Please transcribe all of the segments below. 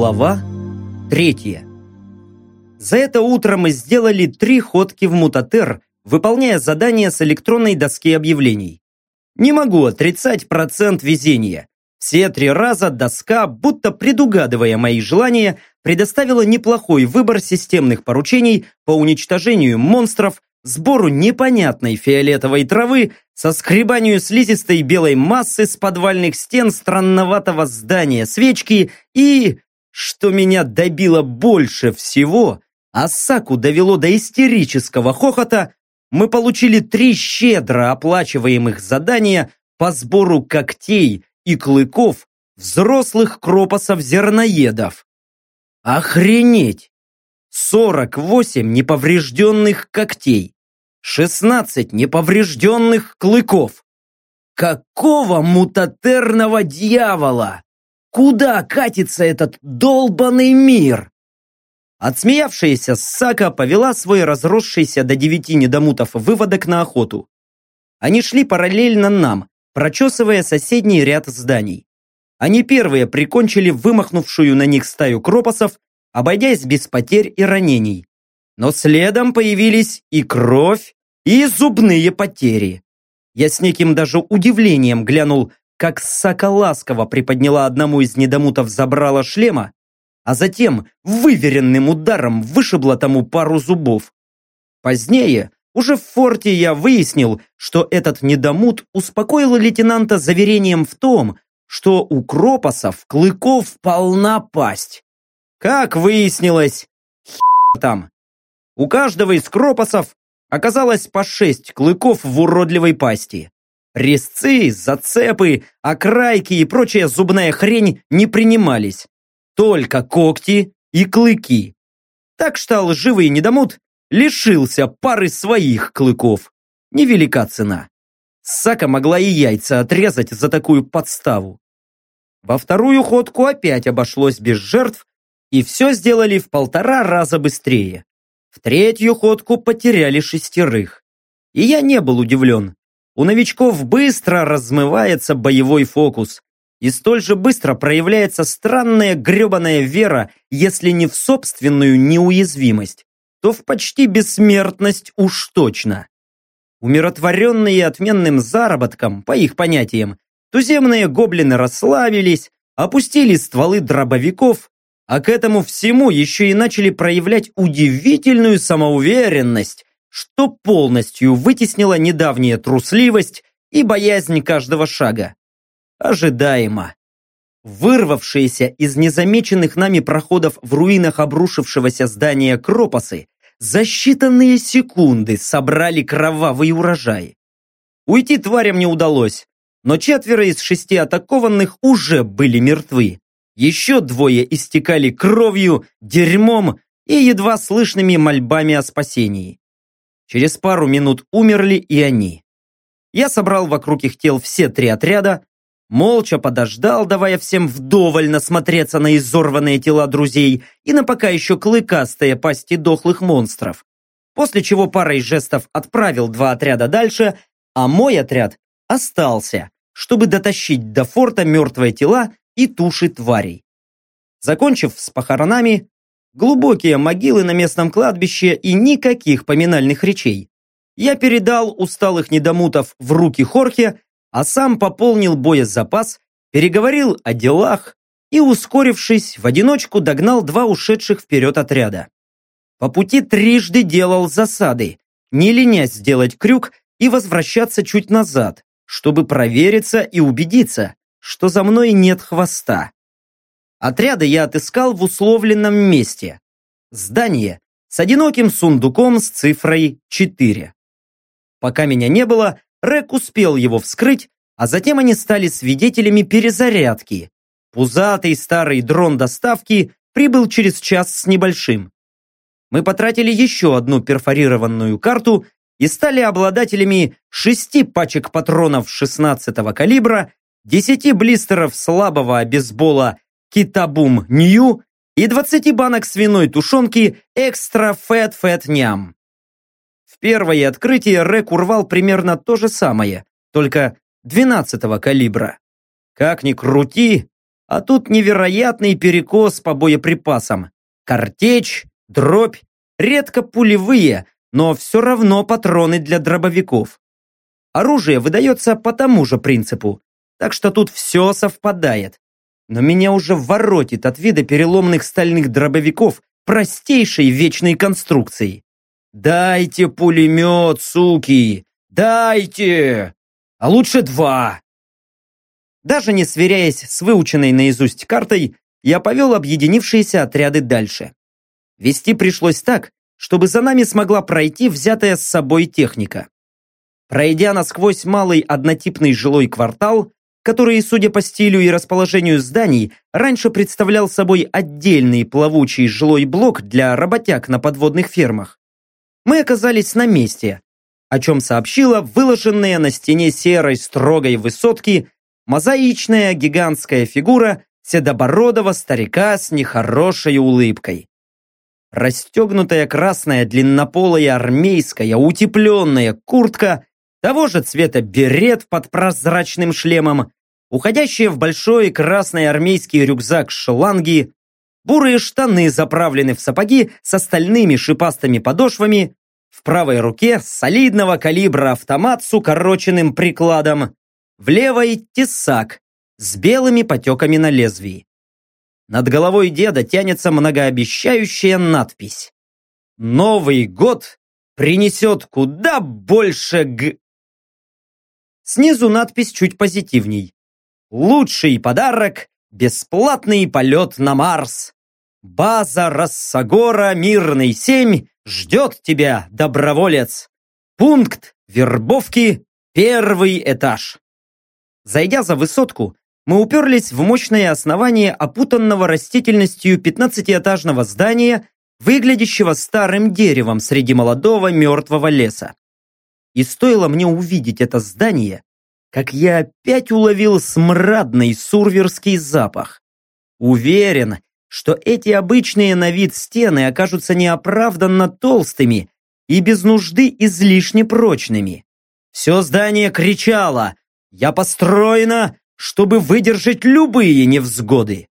Глава третья. За это утро мы сделали три ходки в Мутатер, выполняя задания с электронной доски объявлений. Не могу отрицать процент везения. Все три раза доска, будто предугадывая мои желания, предоставила неплохой выбор системных поручений по уничтожению монстров, сбору непонятной фиолетовой травы, соскребанию слизистой белой массы с подвальных стен странноватого здания свечки и, что меня добило больше всего, Асаку довело до истерического хохота, мы получили три щедро оплачиваемых задания по сбору когтей и клыков взрослых кропосов-зерноедов. Охренеть! 48 неповрежденных когтей, 16 неповрежденных клыков. Какого мутатерного дьявола? Куда катится этот долбанный мир? Отсмеявшаяся Сака повела свой разросшийся до девяти недомутов выводок на охоту. Они шли параллельно нам, прочесывая соседний ряд зданий. Они первые прикончили вымахнувшую на них стаю кропосов, обойдясь без потерь и ранений. Но следом появились и кровь, и зубные потери. Я с неким даже удивлением глянул, как Сака ласково приподняла одному из недомутов забрала шлема, а затем выверенным ударом вышибла тому пару зубов. Позднее, уже в форте я выяснил, что этот недомут успокоил лейтенанта заверением в том, что у кропосов клыков полна пасть. Как выяснилось, там. У каждого из кропосов оказалось по шесть клыков в уродливой пасти. Резцы, зацепы, окрайки и прочая зубная хрень не принимались только когти и клыки. Так что лживый недомут лишился пары своих клыков. Невелика цена. Сака могла и яйца отрезать за такую подставу. Во вторую ходку опять обошлось без жертв, и все сделали в полтора раза быстрее. В третью ходку потеряли шестерых. И я не был удивлен. У новичков быстро размывается боевой фокус и столь же быстро проявляется странная гребаная вера, если не в собственную неуязвимость, то в почти бессмертность уж точно. Умиротворенные отменным заработком, по их понятиям, туземные гоблины расслабились, опустили стволы дробовиков, а к этому всему еще и начали проявлять удивительную самоуверенность, что полностью вытеснило недавняя трусливость и боязнь каждого шага. Ожидаемо. Вырвавшиеся из незамеченных нами проходов в руинах обрушившегося здания Кропосы за считанные секунды собрали кровавый урожай. Уйти тварям не удалось, но четверо из шести атакованных уже были мертвы. Еще двое истекали кровью, дерьмом и едва слышными мольбами о спасении. Через пару минут умерли и они. Я собрал вокруг их тел все три отряда, молча подождал, давая всем вдоволь насмотреться на изорванные тела друзей и на пока еще клыкастые пасти дохлых монстров. После чего парой жестов отправил два отряда дальше, а мой отряд остался, чтобы дотащить до форта мертвые тела и туши тварей. Закончив с похоронами, глубокие могилы на местном кладбище и никаких поминальных речей, я передал усталых недомутов в руки Хорхе а сам пополнил боезапас, переговорил о делах и, ускорившись, в одиночку догнал два ушедших вперед отряда. По пути трижды делал засады, не ленясь сделать крюк и возвращаться чуть назад, чтобы провериться и убедиться, что за мной нет хвоста. Отряды я отыскал в условленном месте. Здание с одиноким сундуком с цифрой 4. Пока меня не было, Рэк успел его вскрыть, а затем они стали свидетелями перезарядки. Пузатый старый дрон доставки прибыл через час с небольшим. Мы потратили еще одну перфорированную карту и стали обладателями шести пачек патронов 16-го калибра, 10 блистеров слабого бейсбола Китабум Нью и 20 банок свиной тушенки Экстра Фэт Фэт Ням первое открытие Рэк урвал примерно то же самое, только 12-го калибра. Как ни крути, А тут невероятный перекос по боеприпасам. Картечь, дробь, редко пулевые, но все равно патроны для дробовиков. Оружие выдается по тому же принципу, так что тут все совпадает. Но меня уже воротит от вида переломных стальных дробовиков простейшей вечной конструкции. «Дайте пулемет, суки! Дайте! А лучше два!» Даже не сверяясь с выученной наизусть картой, я повел объединившиеся отряды дальше. Вести пришлось так, чтобы за нами смогла пройти взятая с собой техника. Пройдя насквозь малый однотипный жилой квартал, который, судя по стилю и расположению зданий, раньше представлял собой отдельный плавучий жилой блок для работяг на подводных фермах, мы оказались на месте, о чем сообщила выложенная на стене серой строгой высотки мозаичная гигантская фигура седобородого старика с нехорошей улыбкой. Расстегнутая красная длиннополая армейская утепленная куртка, того же цвета берет под прозрачным шлемом, уходящие в большой красный армейский рюкзак шланги, бурые штаны заправлены в сапоги с остальными шипастыми подошвами, в правой руке солидного калибра автомат с укороченным прикладом, в левой тесак с белыми потеками на лезвии. Над головой деда тянется многообещающая надпись. «Новый год принесет куда больше г...» Снизу надпись чуть позитивней. «Лучший подарок – бесплатный полет на Марс. База Рассагора Мирный 7 ждет тебя, доброволец. Пункт вербовки – первый этаж». Зайдя за высотку, мы уперлись в мощное основание опутанного растительностью пятнадцатиэтажного здания, выглядящего старым деревом среди молодого мертвого леса. И стоило мне увидеть это здание, как я опять уловил смрадный сурверский запах. Уверен, что эти обычные на вид стены окажутся неоправданно толстыми и без нужды излишне прочными. Все здание кричало я построена, чтобы выдержать любые невзгоды.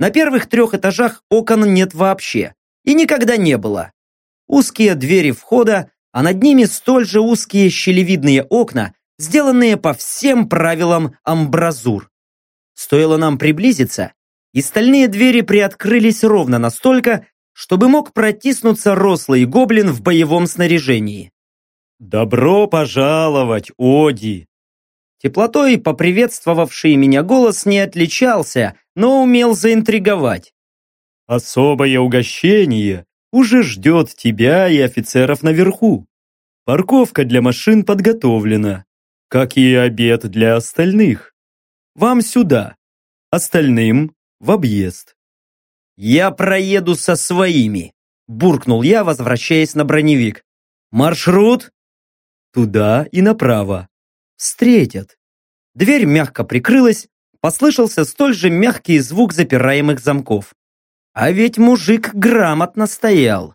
На первых трех этажах окон нет вообще. И никогда не было. Узкие двери входа, а над ними столь же узкие щелевидные окна, сделанные по всем правилам амбразур. Стоило нам приблизиться, и стальные двери приоткрылись ровно настолько, чтобы мог протиснуться рослый гоблин в боевом снаряжении. «Добро пожаловать, Оди!» Теплотой поприветствовавший меня голос не отличался, но умел заинтриговать. «Особое угощение уже ждет тебя и офицеров наверху. Парковка для машин подготовлена, как и обед для остальных. Вам сюда, остальным в объезд». «Я проеду со своими», – буркнул я, возвращаясь на броневик. «Маршрут?» «Туда и направо встретят. Дверь мягко прикрылась, послышался столь же мягкий звук запираемых замков. А ведь мужик грамотно стоял.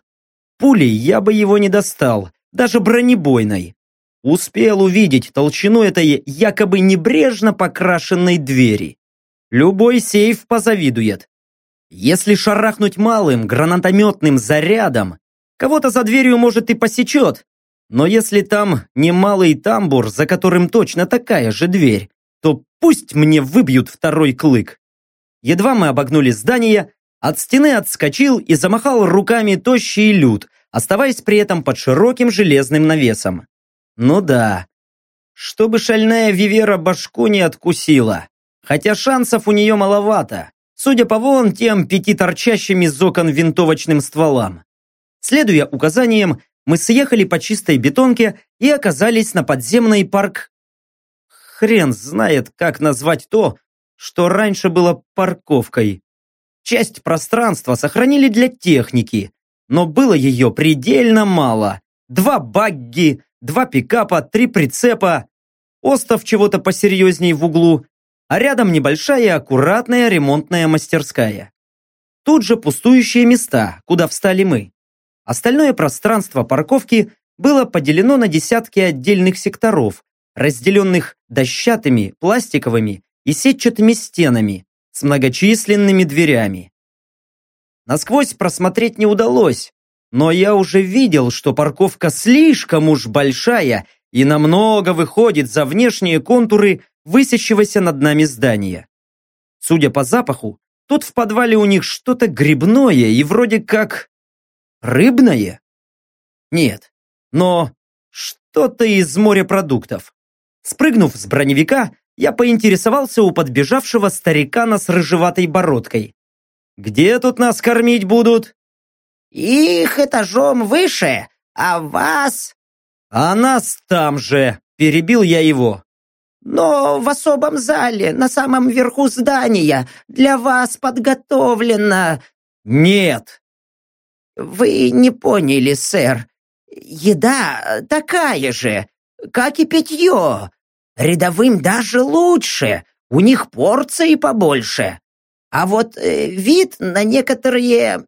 Пулей я бы его не достал, даже бронебойной. Успел увидеть толщину этой якобы небрежно покрашенной двери. Любой сейф позавидует. Если шарахнуть малым гранатометным зарядом, кого-то за дверью может и посечет, но если там немалый тамбур, за которым точно такая же дверь, то пусть мне выбьют второй клык. Едва мы обогнули здание, от стены отскочил и замахал руками тощий люд, оставаясь при этом под широким железным навесом. Ну да, чтобы шальная Вивера башку не откусила. Хотя шансов у нее маловато, судя по вон тем пяти торчащим из окон винтовочным стволам. Следуя указаниям, мы съехали по чистой бетонке и оказались на подземной парк... Хрен знает, как назвать то, что раньше было парковкой. Часть пространства сохранили для техники, но было ее предельно мало. Два багги, два пикапа, три прицепа, остов чего-то посерьезней в углу, а рядом небольшая аккуратная ремонтная мастерская. Тут же пустующие места, куда встали мы. Остальное пространство парковки было поделено на десятки отдельных секторов, разделенных дощатыми, пластиковыми и сетчатыми стенами, с многочисленными дверями. Насквозь просмотреть не удалось, но я уже видел, что парковка слишком уж большая и намного выходит за внешние контуры высящегося над нами здания. Судя по запаху, тут в подвале у них что-то грибное и вроде как... рыбное? Нет, но что-то из морепродуктов. Спрыгнув с броневика, я поинтересовался у подбежавшего старикана с рыжеватой бородкой. «Где тут нас кормить будут?» «Их этажом выше, а вас...» «А нас там же!» – перебил я его. «Но в особом зале, на самом верху здания, для вас подготовлено...» «Нет!» «Вы не поняли, сэр. Еда такая же, как и питье. Рядовым даже лучше, у них порции побольше. А вот э, вид на некоторые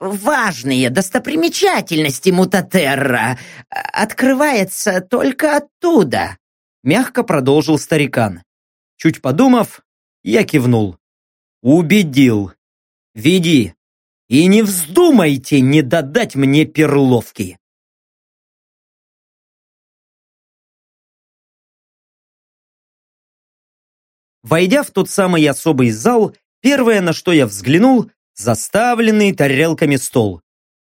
важные достопримечательности Мутатерра открывается только оттуда», мягко продолжил старикан. Чуть подумав, я кивнул. «Убедил. Веди. И не вздумайте не додать мне перловки!» Войдя в тот самый особый зал, первое, на что я взглянул, заставленный тарелками стол.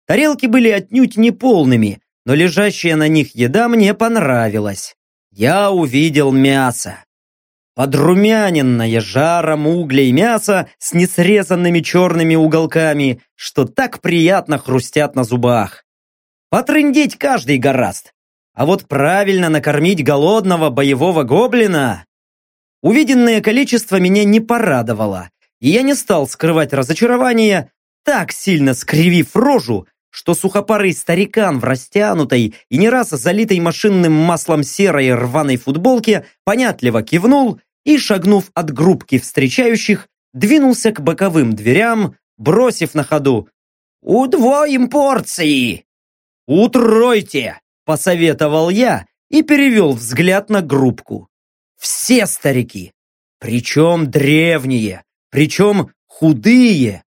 Тарелки были отнюдь не полными, но лежащая на них еда мне понравилась. Я увидел мясо. Подрумяненное жаром углей мясо с несрезанными черными уголками, что так приятно хрустят на зубах. Потрындеть каждый гораст. А вот правильно накормить голодного боевого гоблина Увиденное количество меня не порадовало, и я не стал скрывать разочарование, так сильно скривив рожу, что сухопарый старикан в растянутой и не раз залитой машинным маслом серой рваной футболке понятливо кивнул и, шагнув от группки встречающих, двинулся к боковым дверям, бросив на ходу «Удвоим порции!» «Утройте!» – посоветовал я и перевел взгляд на группку. Все старики. Причем древние. Причем худые.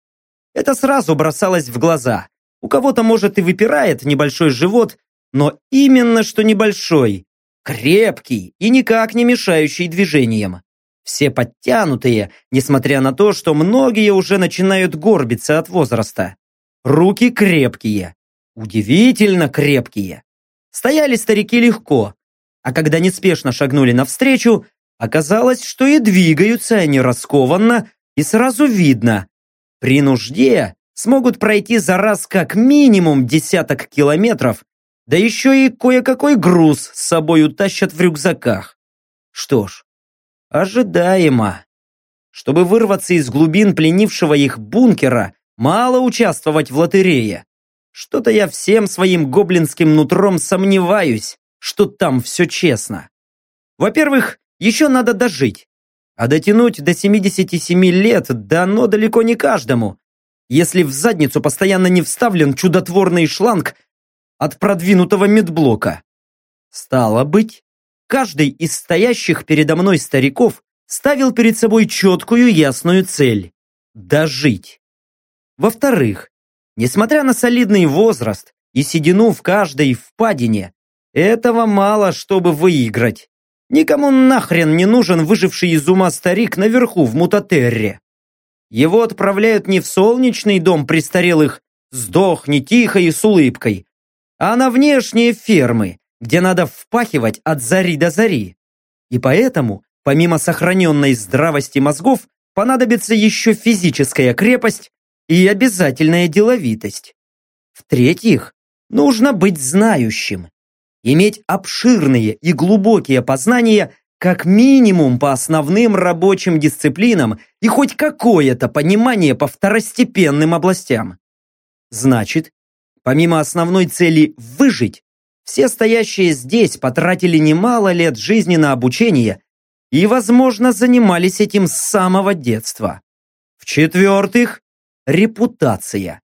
Это сразу бросалось в глаза. У кого-то, может, и выпирает небольшой живот, но именно что небольшой. Крепкий и никак не мешающий движениям. Все подтянутые, несмотря на то, что многие уже начинают горбиться от возраста. Руки крепкие. Удивительно крепкие. Стояли старики легко, а когда неспешно шагнули навстречу, оказалось, что и двигаются они раскованно, и сразу видно. При нужде смогут пройти за раз как минимум десяток километров, да еще и кое-какой груз с собой утащат в рюкзаках. Что ж, ожидаемо. Чтобы вырваться из глубин пленившего их бункера, мало участвовать в лотерее. Что-то я всем своим гоблинским нутром сомневаюсь, что там все честно. Во-первых, еще надо дожить. А дотянуть до 77 лет дано далеко не каждому, если в задницу постоянно не вставлен чудотворный шланг от продвинутого медблока. Стало быть, каждый из стоящих передо мной стариков ставил перед собой четкую ясную цель – дожить. Во-вторых, несмотря на солидный возраст и седину в каждой впадине, этого мало, чтобы выиграть. Никому нахрен не нужен выживший из ума старик наверху в Мутатерре. Его отправляют не в солнечный дом престарелых «сдохни тихо и с улыбкой», а на внешние фермы, где надо впахивать от зари до зари. И поэтому, помимо сохраненной здравости мозгов, понадобится еще физическая крепость и обязательная деловитость. В-третьих, нужно быть знающим иметь обширные и глубокие познания как минимум по основным рабочим дисциплинам и хоть какое-то понимание по второстепенным областям. Значит, помимо основной цели «выжить», все стоящие здесь потратили немало лет жизни на обучение и, возможно, занимались этим с самого детства. В-четвертых, репутация.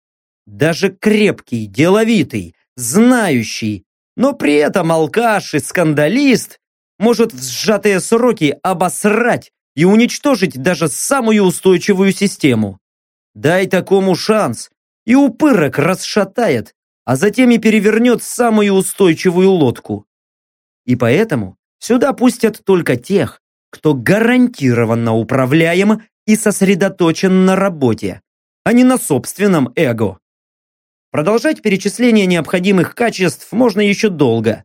Даже крепкий, деловитый, знающий, но при этом алкаш и скандалист может в сжатые сроки обосрать и уничтожить даже самую устойчивую систему. Дай такому шанс, и упырок расшатает, а затем и перевернет самую устойчивую лодку. И поэтому сюда пустят только тех, кто гарантированно управляем и сосредоточен на работе, а не на собственном эго. Продолжать перечисление необходимых качеств можно еще долго.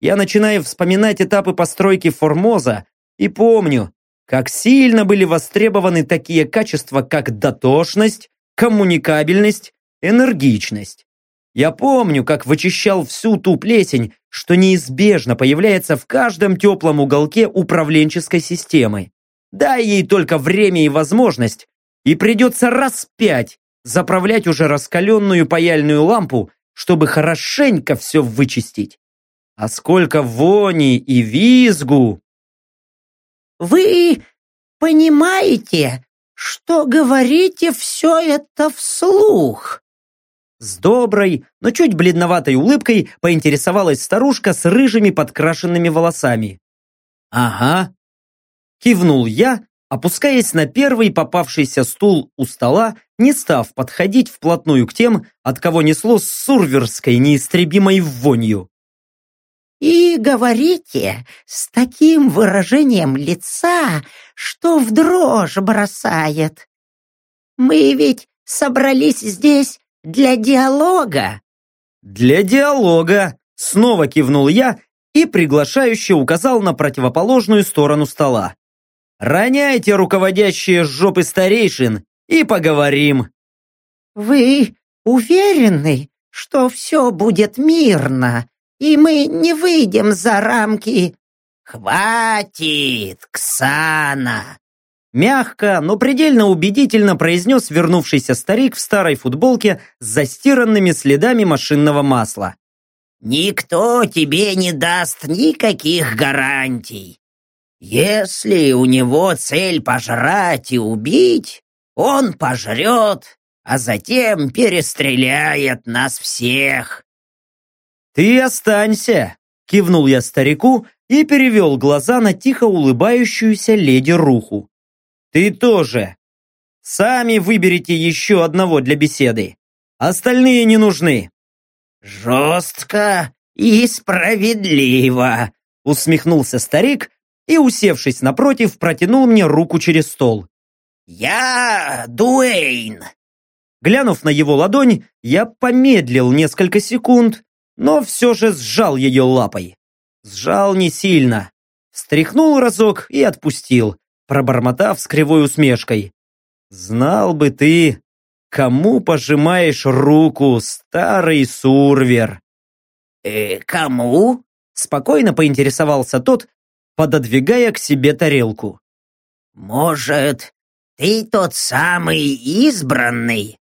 Я начинаю вспоминать этапы постройки Формоза и помню, как сильно были востребованы такие качества, как дотошность, коммуникабельность, энергичность. Я помню, как вычищал всю ту плесень, что неизбежно появляется в каждом теплом уголке управленческой системы. Дай ей только время и возможность, и придется раз пять заправлять уже раскаленную паяльную лампу, чтобы хорошенько все вычистить. А сколько вони и визгу! «Вы понимаете, что говорите все это вслух?» С доброй, но чуть бледноватой улыбкой поинтересовалась старушка с рыжими подкрашенными волосами. «Ага». Кивнул я, опускаясь на первый попавшийся стул у стола, не став подходить вплотную к тем, от кого несло с сурверской неистребимой вонью. И говорите с таким выражением лица, что в дрожь бросает. Мы ведь собрались здесь для диалога. Для диалога, снова кивнул я и приглашающе указал на противоположную сторону стола. Роняйте руководящие жопы старейшин и поговорим. Вы уверены, что все будет мирно? и мы не выйдем за рамки. Хватит, Ксана! Мягко, но предельно убедительно произнес вернувшийся старик в старой футболке с застиранными следами машинного масла. «Никто тебе не даст никаких гарантий. Если у него цель пожрать и убить, он пожрет, а затем перестреляет нас всех. «Ты останься!» – кивнул я старику и перевел глаза на тихо улыбающуюся леди Руху. «Ты тоже! Сами выберите еще одного для беседы. Остальные не нужны». «Жестко и справедливо!» – усмехнулся старик и, усевшись напротив, протянул мне руку через стол. «Я Дуэйн!» Глянув на его ладонь, я помедлил несколько секунд, но все же сжал ее лапой. Сжал не сильно. Встряхнул разок и отпустил, пробормотав с кривой усмешкой. «Знал бы ты, кому пожимаешь руку, старый сурвер!» «Э, кому?» Спокойно поинтересовался тот, пододвигая к себе тарелку. «Может, ты тот самый избранный,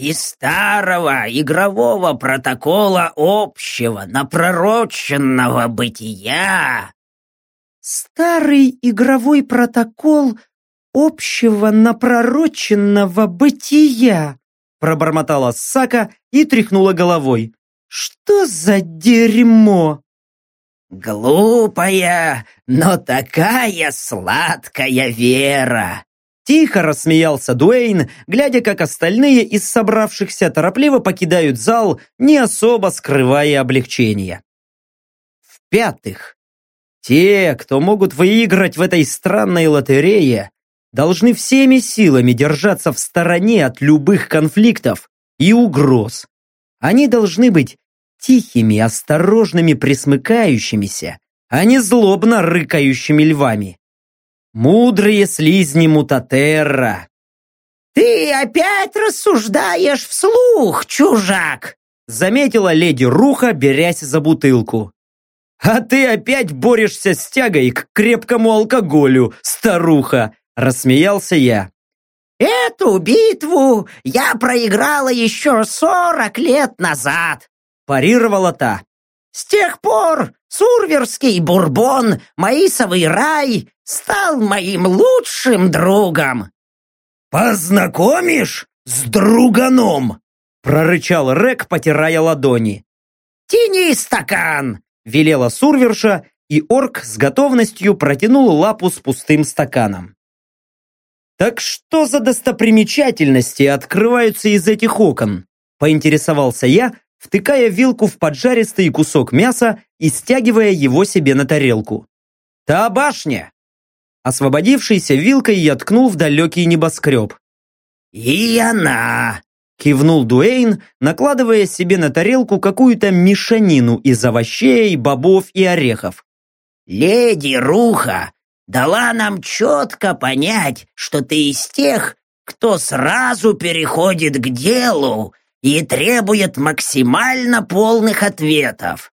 из старого игрового протокола общего напророченного бытия. Старый игровой протокол общего напророченного бытия, пробормотала Сака и тряхнула головой. Что за дерьмо? Глупая, но такая сладкая вера. Тихо рассмеялся Дуэйн, глядя, как остальные из собравшихся торопливо покидают зал, не особо скрывая облегчения. В-пятых, те, кто могут выиграть в этой странной лотерее, должны всеми силами держаться в стороне от любых конфликтов и угроз. Они должны быть тихими, осторожными присмыкающимися, а не злобно рыкающими львами. Мудрые слизни Мутатерра. «Ты опять рассуждаешь вслух, чужак!» Заметила леди Руха, берясь за бутылку. «А ты опять борешься с тягой к крепкому алкоголю, старуха!» Рассмеялся я. «Эту битву я проиграла еще сорок лет назад!» Парировала та. «С тех пор Сурверский бурбон, Маисовый рай стал моим лучшим другом. «Познакомишь с друганом?» прорычал Рек, потирая ладони. «Тяни стакан!» велела Сурверша, и орк с готовностью протянул лапу с пустым стаканом. Так что за достопримечательности открываются из этих окон? Поинтересовался я, втыкая вилку в поджаристый кусок мяса и стягивая его себе на тарелку. «Та башня!» Освободившейся вилкой я ткнул в далекий небоскреб. «И она!» – кивнул Дуэйн, накладывая себе на тарелку какую-то мешанину из овощей, бобов и орехов. «Леди Руха дала нам четко понять, что ты из тех, кто сразу переходит к делу и требует максимально полных ответов.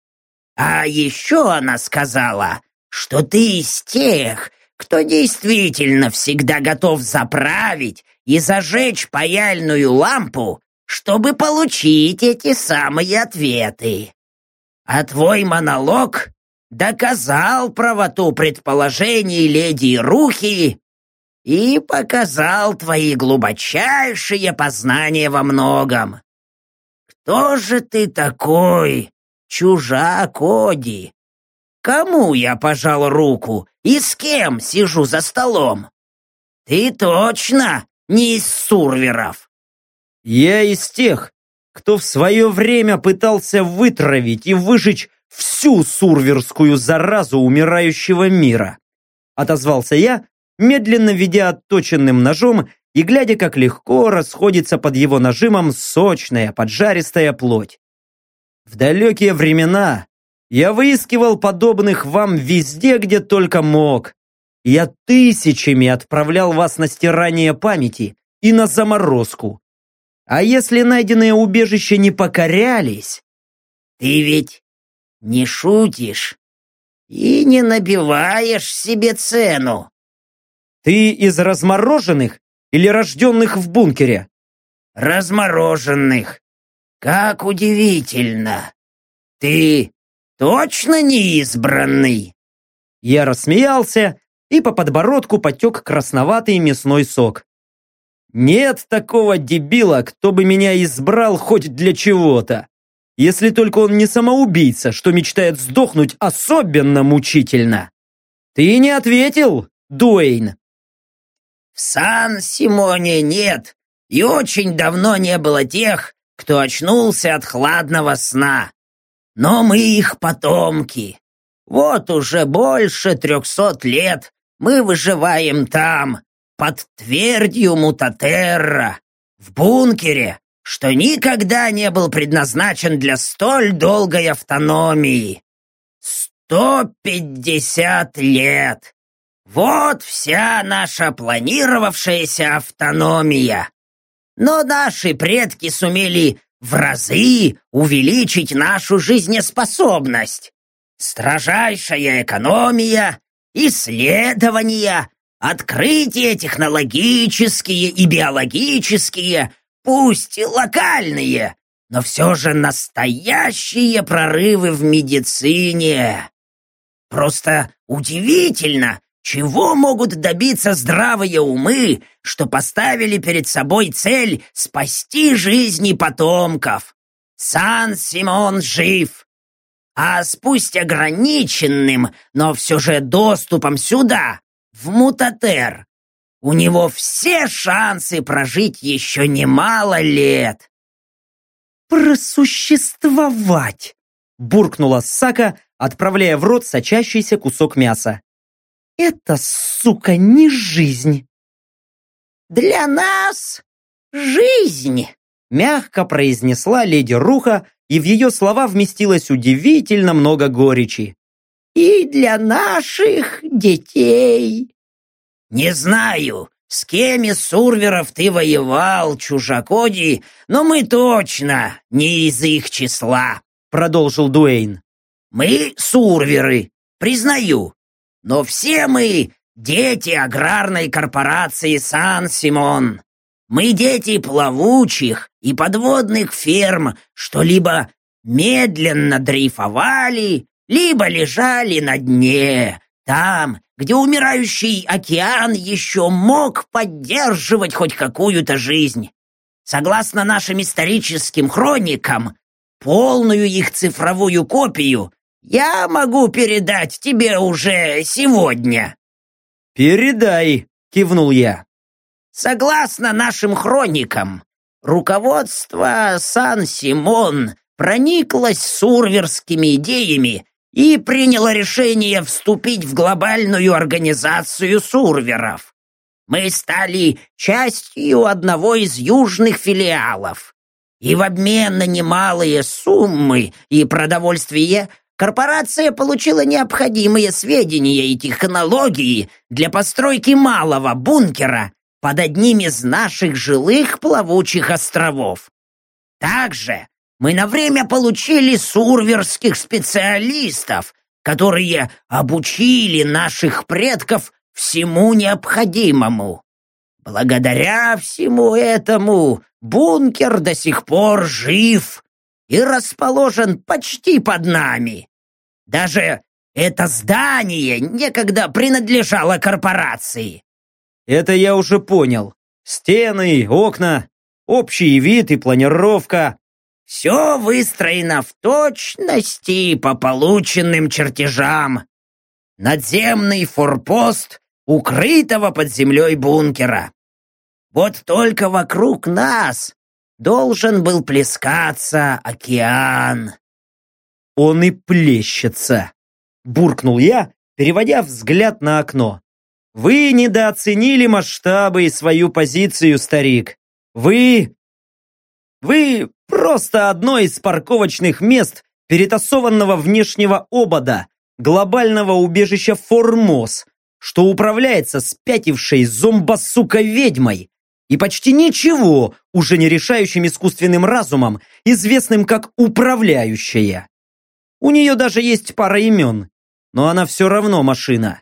А еще она сказала, что ты из тех, кто действительно всегда готов заправить и зажечь паяльную лампу, чтобы получить эти самые ответы. А твой монолог доказал правоту предположений леди Рухи и показал твои глубочайшие познания во многом. Кто же ты такой, чужак Оди? Кому я пожал руку и с кем сижу за столом? Ты точно не из сурверов. Я из тех, кто в свое время пытался вытравить и выжечь всю сурверскую заразу умирающего мира. Отозвался я, медленно ведя отточенным ножом и глядя, как легко расходится под его нажимом сочная, поджаристая плоть. В далекие времена я выискивал подобных вам везде, где только мог. Я тысячами отправлял вас на стирание памяти и на заморозку. А если найденные убежища не покорялись... Ты ведь не шутишь и не набиваешь себе цену. Ты из размороженных или рожденных в бункере? Размороженных. Как удивительно. Ты точно не избранный? Я рассмеялся, и по подбородку потек красноватый мясной сок. Нет такого дебила, кто бы меня избрал хоть для чего-то. Если только он не самоубийца, что мечтает сдохнуть особенно мучительно. Ты не ответил, Дуэйн? В Сан-Симоне нет, и очень давно не было тех, кто очнулся от хладного сна. Но мы их потомки. Вот уже больше трехсот лет мы выживаем там, под твердью Мутатерра, в бункере, что никогда не был предназначен для столь долгой автономии. Сто пятьдесят лет. Вот вся наша планировавшаяся автономия. Но наши предки сумели в разы увеличить нашу жизнеспособность. Строжайшая экономия, исследования, открытия технологические и биологические, пусть и локальные, но все же настоящие прорывы в медицине. Просто удивительно, чего могут добиться здравые умы, что поставили перед собой цель спасти жизни потомков? Сан-Симон жив, а с пусть ограниченным, но все же доступом сюда, в Мутатер, у него все шансы прожить еще немало лет. «Просуществовать!» — буркнула Сака, отправляя в рот сочащийся кусок мяса. Это, сука, не жизнь. Для нас жизнь, мягко произнесла леди Руха, и в ее слова вместилось удивительно много горечи. И для наших детей. Не знаю, с кем из сурверов ты воевал, чужакоди, но мы точно не из их числа, продолжил Дуэйн. Мы сурверы, признаю, но все мы дети аграрной корпорации Сан-Симон. Мы дети плавучих и подводных ферм, что либо медленно дрейфовали, либо лежали на дне, там, где умирающий океан еще мог поддерживать хоть какую-то жизнь. Согласно нашим историческим хроникам, полную их цифровую копию я могу передать тебе уже сегодня». «Передай», — кивнул я. Согласно нашим хроникам, руководство Сан-Симон прониклось сурверскими идеями и приняло решение вступить в глобальную организацию сурверов. Мы стали частью одного из южных филиалов. И в обмен на немалые суммы и продовольствие корпорация получила необходимые сведения и технологии для постройки малого бункера под одним из наших жилых плавучих островов. Также мы на время получили сурверских специалистов, которые обучили наших предков всему необходимому. Благодаря всему этому бункер до сих пор жив и расположен почти под нами. Даже это здание некогда принадлежало корпорации. Это я уже понял. Стены, окна, общий вид и планировка. Все выстроено в точности по полученным чертежам. Надземный форпост укрытого под землей бункера. Вот только вокруг нас должен был плескаться океан. Он и плещется, буркнул я, переводя взгляд на окно. Вы недооценили масштабы и свою позицию, старик. Вы... Вы просто одно из парковочных мест перетасованного внешнего обода, глобального убежища Формоз, что управляется спятившей зомбосука-ведьмой и почти ничего уже не решающим искусственным разумом, известным как управляющая. У нее даже есть пара имен, но она все равно машина.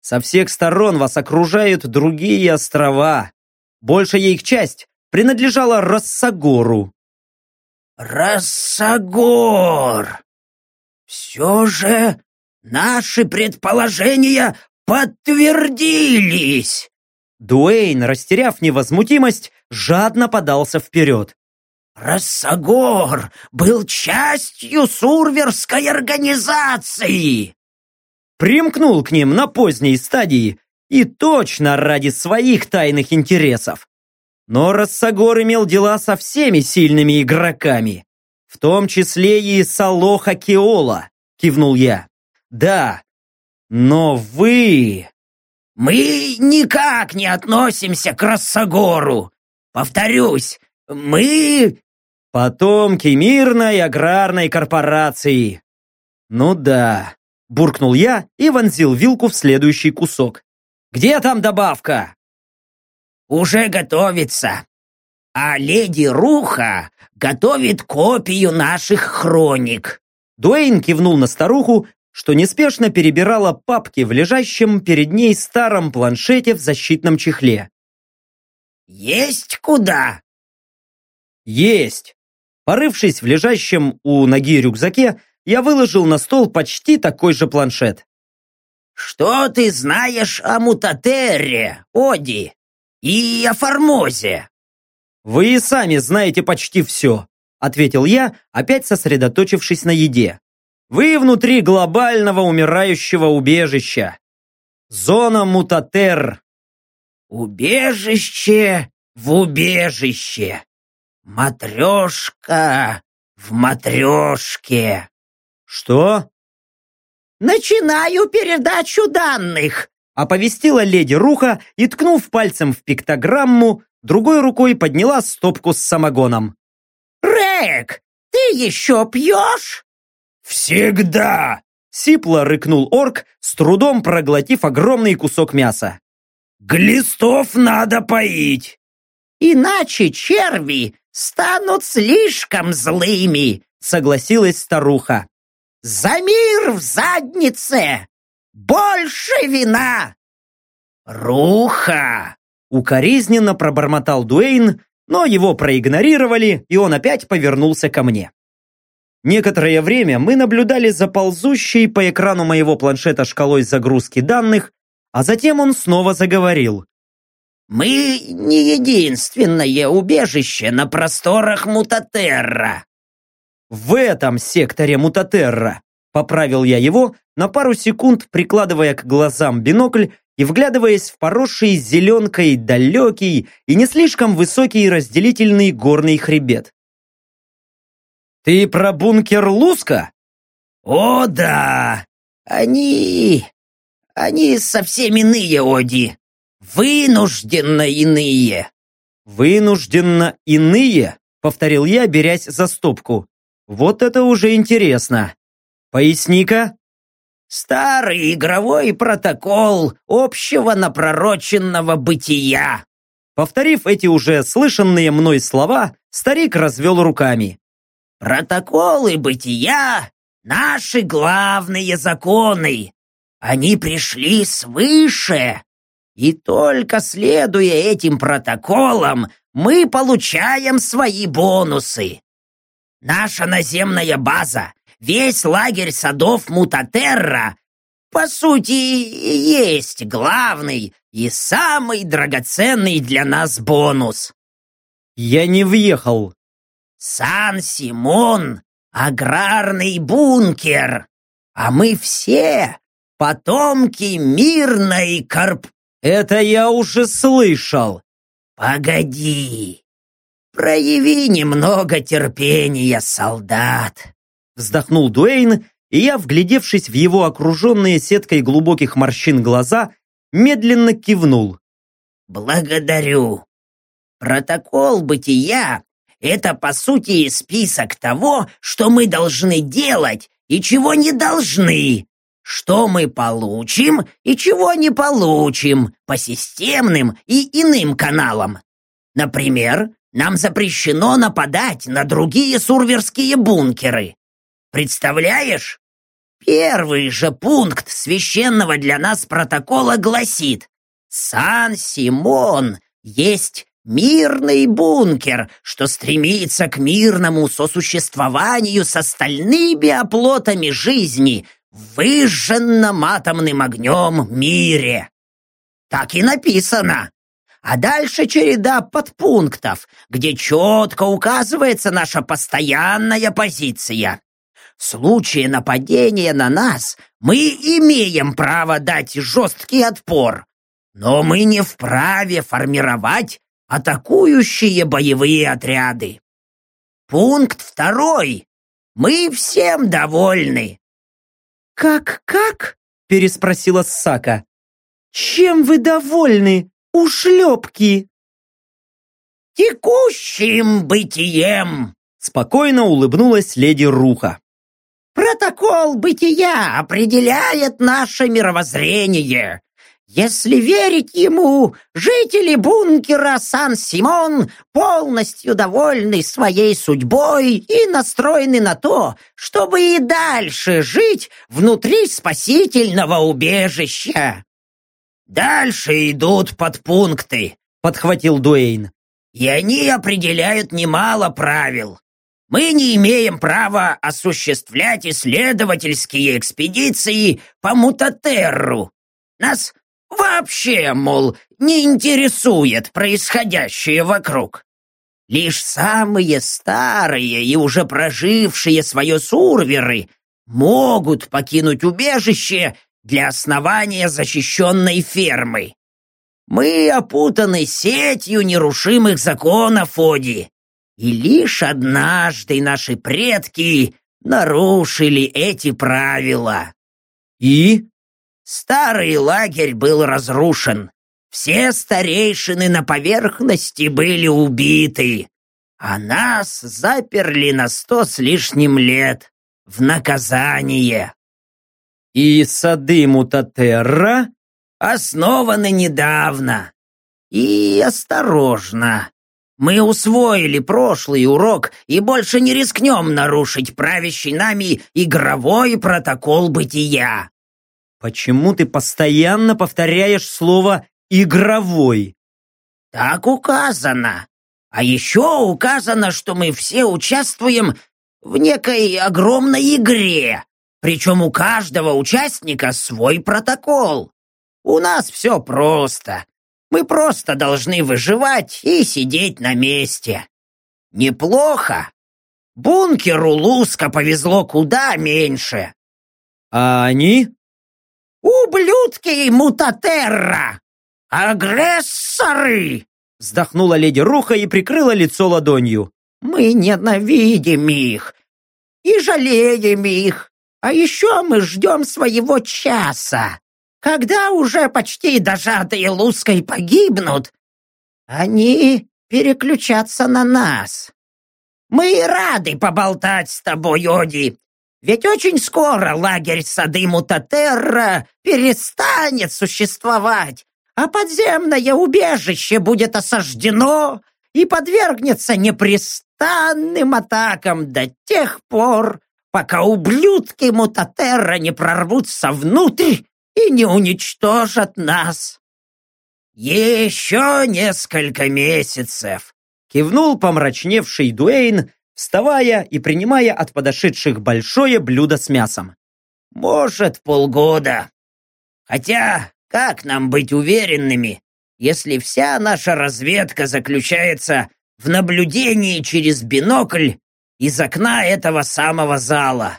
Со всех сторон вас окружают другие острова. Большая их часть принадлежала Рассагору. Рассагор! Все же наши предположения подтвердились. Дуэйн, растеряв невозмутимость, жадно подался вперед. Рассагор был частью сурверской организации. Примкнул к ним на поздней стадии и точно ради своих тайных интересов. Но Рассагор имел дела со всеми сильными игроками, в том числе и Салоха Кеола, кивнул я. Да, но вы... Мы никак не относимся к Рассагору. Повторюсь, мы... Потомки мирной аграрной корпорации. Ну да, буркнул я и вонзил вилку в следующий кусок. Где там добавка? Уже готовится. А леди Руха готовит копию наших хроник. Дуэйн кивнул на старуху, что неспешно перебирала папки в лежащем перед ней старом планшете в защитном чехле. «Есть куда?» «Есть!» Порывшись в лежащем у ноги рюкзаке, я выложил на стол почти такой же планшет. «Что ты знаешь о Мутатерре, Оди, и о Формозе?» «Вы и сами знаете почти все», ответил я, опять сосредоточившись на еде. «Вы внутри глобального умирающего убежища. Зона Мутатер». «Убежище в убежище. Матрешка в матрешке». «Что?» «Начинаю передачу данных», оповестила леди Руха и, ткнув пальцем в пиктограмму, другой рукой подняла стопку с самогоном. «Рек, ты еще пьешь?» «Всегда!» — сипло рыкнул орк, с трудом проглотив огромный кусок мяса. «Глистов надо поить!» «Иначе черви станут слишком злыми», — согласилась старуха. «За мир в заднице! Больше вина!» «Руха!» — укоризненно пробормотал Дуэйн, но его проигнорировали, и он опять повернулся ко мне. Некоторое время мы наблюдали за ползущей по экрану моего планшета шкалой загрузки данных, а затем он снова заговорил. «Мы не единственное убежище на просторах Мутатерра». «В этом секторе Мутатерра», поправил я его, на пару секунд прикладывая к глазам бинокль и вглядываясь в поросший зеленкой далекий и не слишком высокий разделительный горный хребет. «Ты про бункер Луска?» «О, да! Они... они совсем иные, Оди. Вынужденно иные». «Вынужденно иные?» — повторил я, берясь за стопку. «Вот это уже интересно. Поясни-ка». «Старый игровой протокол общего напророченного бытия». Повторив эти уже слышанные мной слова, старик развел руками. «Протоколы бытия — наши главные законы. Они пришли свыше, и только следуя этим протоколам, мы получаем свои бонусы. Наша наземная база, весь лагерь садов Мутатерра, по сути, есть главный и самый драгоценный для нас бонус. Я не въехал. Сан-Симон — аграрный бункер, а мы все — потомки мирной корп... Это я уже слышал. Погоди. Прояви немного терпения, солдат. Вздохнул Дуэйн, и я, вглядевшись в его окруженные сеткой глубоких морщин глаза, медленно кивнул. Благодарю. Протокол бытия — это, по сути, список того, что мы должны делать и чего не должны, что мы получим и чего не получим по системным и иным каналам. Например, нам запрещено нападать на другие сурверские бункеры. Представляешь? Первый же пункт священного для нас протокола гласит «Сан-Симон есть мирный бункер, что стремится к мирному сосуществованию с остальными оплотами жизни, выжженном атомным огнем мире. Так и написано. А дальше череда подпунктов, где четко указывается наша постоянная позиция. В случае нападения на нас мы имеем право дать жесткий отпор, но мы не вправе формировать атакующие боевые отряды. Пункт второй. Мы всем довольны. «Как-как?» – переспросила Сака. «Чем вы довольны, ушлепки?» «Текущим бытием!» – спокойно улыбнулась леди Руха. «Протокол бытия определяет наше мировоззрение, если верить ему, жители бункера Сан-Симон полностью довольны своей судьбой и настроены на то, чтобы и дальше жить внутри спасительного убежища. «Дальше идут подпункты», — подхватил Дуэйн. «И они определяют немало правил. Мы не имеем права осуществлять исследовательские экспедиции по Мутатерру. Нас Вообще, мол, не интересует происходящее вокруг. Лишь самые старые и уже прожившие свое сурверы могут покинуть убежище для основания защищенной фермы. Мы опутаны сетью нерушимых законов, Оди, и лишь однажды наши предки нарушили эти правила. И? Старый лагерь был разрушен. Все старейшины на поверхности были убиты, а нас заперли на сто с лишним лет в наказание. И сады Мутатерра основаны недавно. И осторожно. Мы усвоили прошлый урок и больше не рискнем нарушить правящий нами игровой протокол бытия. Почему ты постоянно повторяешь слово «игровой»? Так указано. А еще указано, что мы все участвуем в некой огромной игре. Причем у каждого участника свой протокол. У нас все просто. Мы просто должны выживать и сидеть на месте. Неплохо. Бункеру Луска повезло куда меньше. А они? Ублюдки Мутатерра! Агрессоры!» Вздохнула леди Руха и прикрыла лицо ладонью. «Мы ненавидим их и жалеем их, а еще мы ждем своего часа. Когда уже почти дожатые Луской погибнут, они переключатся на нас. Мы рады поболтать с тобой, Оди, ведь очень скоро лагерь сады Мутатерра перестанет существовать, а подземное убежище будет осаждено и подвергнется непрестанным атакам до тех пор, пока ублюдки Мутатерра не прорвутся внутрь и не уничтожат нас. Еще несколько месяцев, кивнул помрачневший Дуэйн, вставая и принимая от подошедших большое блюдо с мясом. «Может, полгода. Хотя, как нам быть уверенными, если вся наша разведка заключается в наблюдении через бинокль из окна этого самого зала?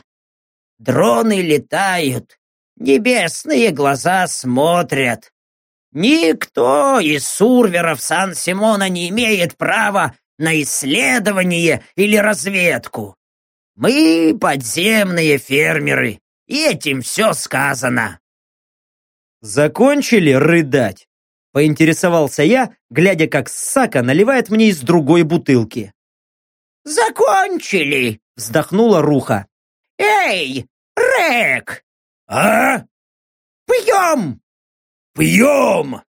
Дроны летают, небесные глаза смотрят. Никто из сурверов Сан-Симона не имеет права на исследование или разведку. Мы подземные фермеры, и этим все сказано. Закончили рыдать? Поинтересовался я, глядя, как Сака наливает мне из другой бутылки. «Закончили!» — вздохнула Руха. «Эй, Рек!» «А?» «Пьем!» «Пьем!»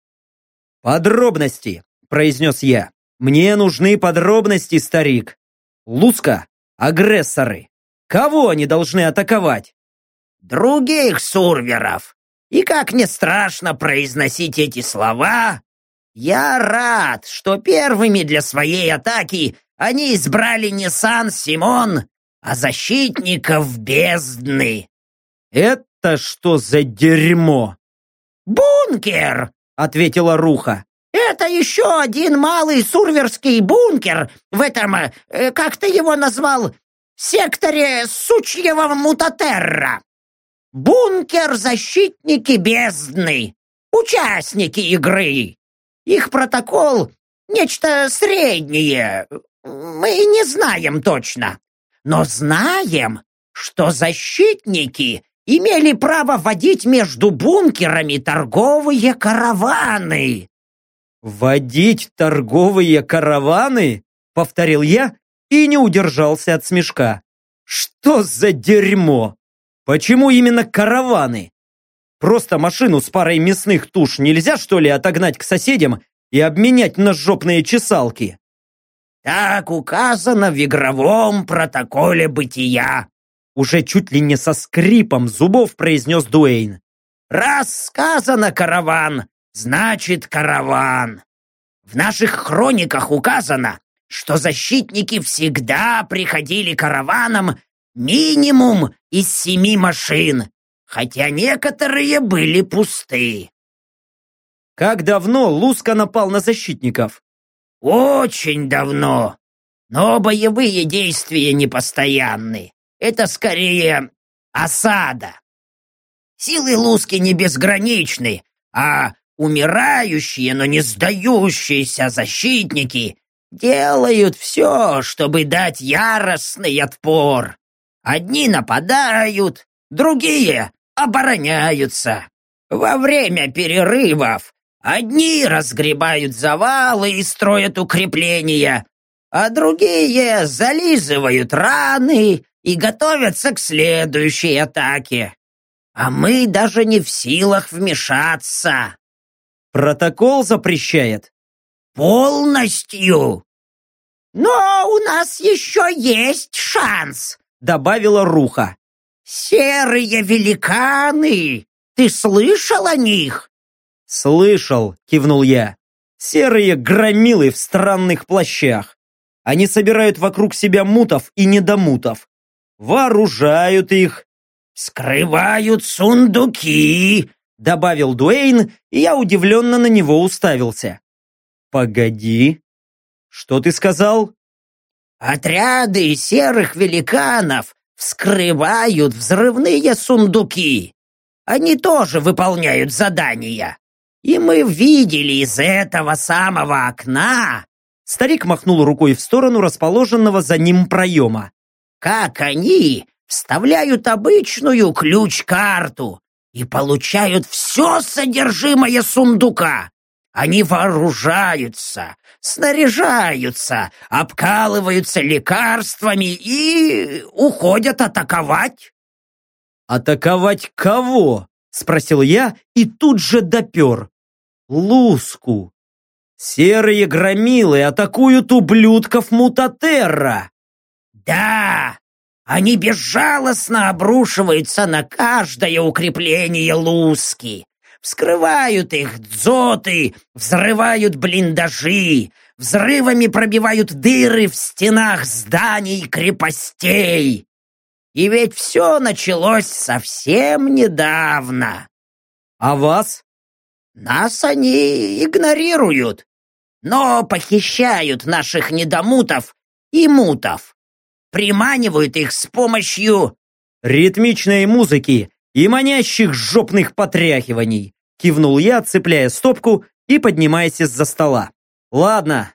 «Подробности!» — произнес я. Мне нужны подробности, старик. Луска, агрессоры. Кого они должны атаковать? Других сурверов. И как не страшно произносить эти слова, я рад, что первыми для своей атаки они избрали не Сан-Симон, а защитников бездны. Это что за дерьмо? Бункер, ответила Руха. Это еще один малый сурверский бункер в этом, э, как ты его назвал, секторе сучьего мутатерра. Бункер защитники бездны, участники игры. Их протокол — нечто среднее, мы не знаем точно. Но знаем, что защитники имели право водить между бункерами торговые караваны. «Водить торговые караваны?» — повторил я и не удержался от смешка. «Что за дерьмо? Почему именно караваны? Просто машину с парой мясных туш нельзя, что ли, отогнать к соседям и обменять на жопные чесалки?» «Так указано в игровом протоколе бытия», уже чуть ли не со скрипом зубов произнес Дуэйн. «Раз сказано караван, значит караван. В наших хрониках указано, что защитники всегда приходили караваном минимум из семи машин, хотя некоторые были пусты. Как давно Луска напал на защитников? Очень давно. Но боевые действия непостоянны. Это скорее осада. Силы Луски не безграничны, а Умирающие, но не сдающиеся защитники делают все, чтобы дать яростный отпор. Одни нападают, другие обороняются. Во время перерывов одни разгребают завалы и строят укрепления, а другие зализывают раны и готовятся к следующей атаке. А мы даже не в силах вмешаться. Протокол запрещает. Полностью. Но у нас еще есть шанс, добавила Руха. Серые великаны. Ты слышал о них? Слышал, кивнул я. Серые громилы в странных плащах. Они собирают вокруг себя мутов и недомутов. Вооружают их. Скрывают сундуки, добавил Дуэйн, и я удивленно на него уставился. «Погоди, что ты сказал?» «Отряды серых великанов вскрывают взрывные сундуки. Они тоже выполняют задания. И мы видели из этого самого окна, Старик махнул рукой в сторону расположенного за ним проема. как они вставляют обычную ключ-карту и получают все содержимое сундука. Они вооружаются, снаряжаются, обкалываются лекарствами и уходят атаковать. «Атаковать кого?» — спросил я и тут же допер. «Луску». Серые громилы атакуют ублюдков Мутатерра. Да, они безжалостно обрушиваются на каждое укрепление Луски, вскрывают их дзоты, взрывают блиндажи, взрывами пробивают дыры в стенах зданий и крепостей. И ведь все началось совсем недавно. А вас? Нас они игнорируют, но похищают наших недомутов и мутов. Приманивают их с помощью... Ритмичной музыки и манящих жопных потряхиваний. Кивнул я, цепляя стопку и поднимаясь из-за стола. Ладно,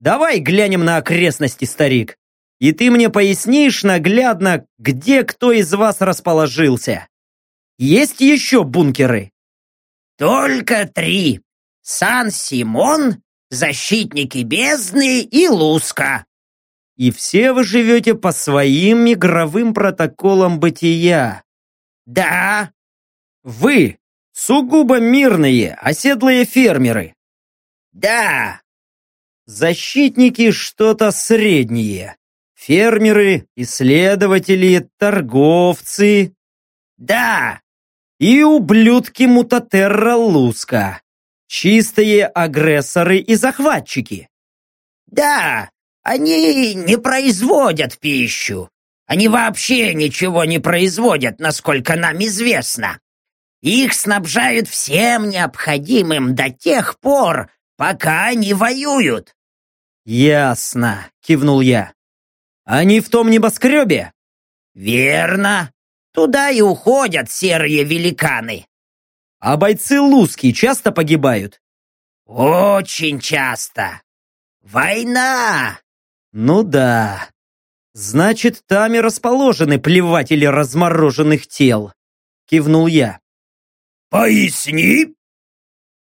давай глянем на окрестности, старик. И ты мне пояснишь наглядно, где кто из вас расположился. Есть еще бункеры? Только три. Сан-Симон, Защитники Бездны и Луска. И все вы живете по своим игровым протоколам бытия. Да. Вы сугубо мирные, оседлые фермеры. Да. Защитники что-то средние. Фермеры, исследователи, торговцы. Да. И ублюдки Мутатерра Луска. Чистые агрессоры и захватчики. Да, они не производят пищу. Они вообще ничего не производят, насколько нам известно. Их снабжают всем необходимым до тех пор, пока они воюют. Ясно, кивнул я. Они в том небоскребе? Верно. Туда и уходят серые великаны. А бойцы Луски часто погибают? Очень часто. Война! Ну да. Значит, там и расположены плеватели размороженных тел. Кивнул я. Поясни.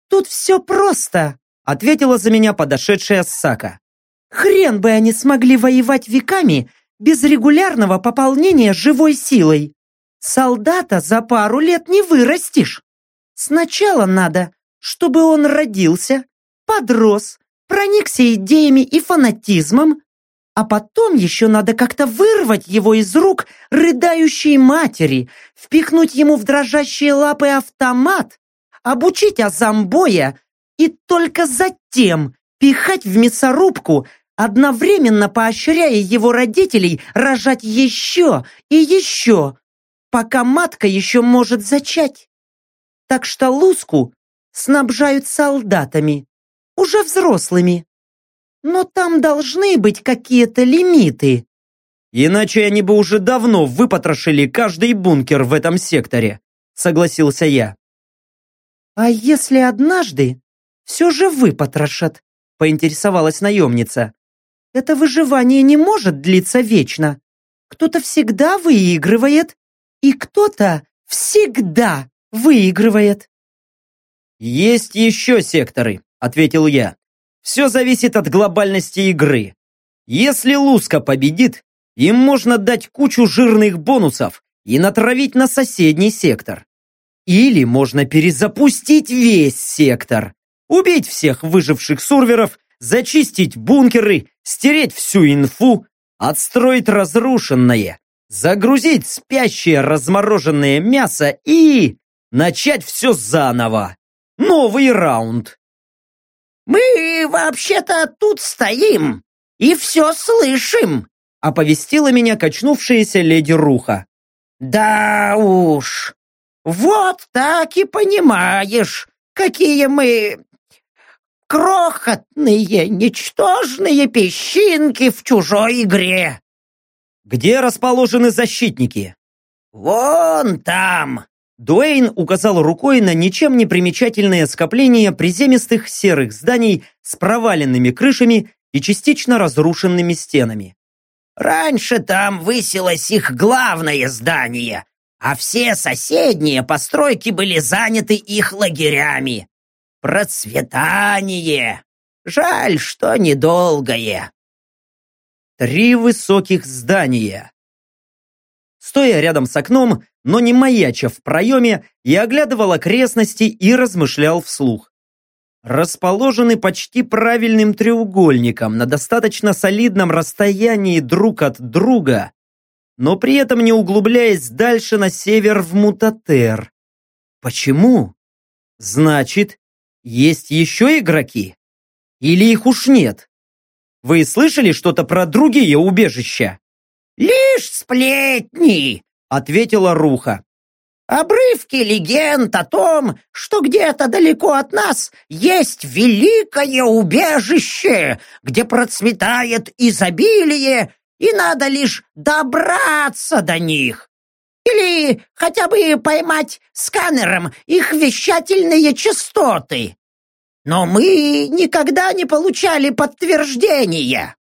Тут все просто, ответила за меня подошедшая Сака. Хрен бы они смогли воевать веками без регулярного пополнения живой силой. Солдата за пару лет не вырастешь. Сначала надо, чтобы он родился, подрос, проникся идеями и фанатизмом, а потом еще надо как-то вырвать его из рук рыдающей матери, впихнуть ему в дрожащие лапы автомат, обучить азам боя и только затем пихать в мясорубку, одновременно поощряя его родителей рожать еще и еще, пока матка еще может зачать. Так что Луску снабжают солдатами, уже взрослыми. Но там должны быть какие-то лимиты. Иначе они бы уже давно выпотрошили каждый бункер в этом секторе, согласился я. А если однажды все же выпотрошат, поинтересовалась наемница. Это выживание не может длиться вечно. Кто-то всегда выигрывает, и кто-то всегда выигрывает. Есть еще секторы, ответил я. Все зависит от глобальности игры. Если Луска победит, им можно дать кучу жирных бонусов и натравить на соседний сектор. Или можно перезапустить весь сектор, убить всех выживших сурверов, зачистить бункеры, стереть всю инфу, отстроить разрушенное, загрузить спящее размороженное мясо и начать все заново. Новый раунд. Мы вообще-то тут стоим и все слышим, оповестила меня качнувшаяся леди Руха. Да уж, вот так и понимаешь, какие мы крохотные, ничтожные песчинки в чужой игре. Где расположены защитники? Вон там, Дуэйн указал рукой на ничем не примечательное скопление приземистых серых зданий с проваленными крышами и частично разрушенными стенами. «Раньше там высилось их главное здание, а все соседние постройки были заняты их лагерями. Процветание! Жаль, что недолгое!» Три высоких здания. Стоя рядом с окном, но не маяча в проеме, я оглядывал окрестности и размышлял вслух. Расположены почти правильным треугольником на достаточно солидном расстоянии друг от друга, но при этом не углубляясь дальше на север в Мутатер. Почему? Значит, есть еще игроки? Или их уж нет? Вы слышали что-то про другие убежища? «Лишь сплетни!» — ответила Руха. «Обрывки легенд о том, что где-то далеко от нас есть великое убежище, где процветает изобилие, и надо лишь добраться до них. Или хотя бы поймать сканером их вещательные частоты. Но мы никогда не получали подтверждения».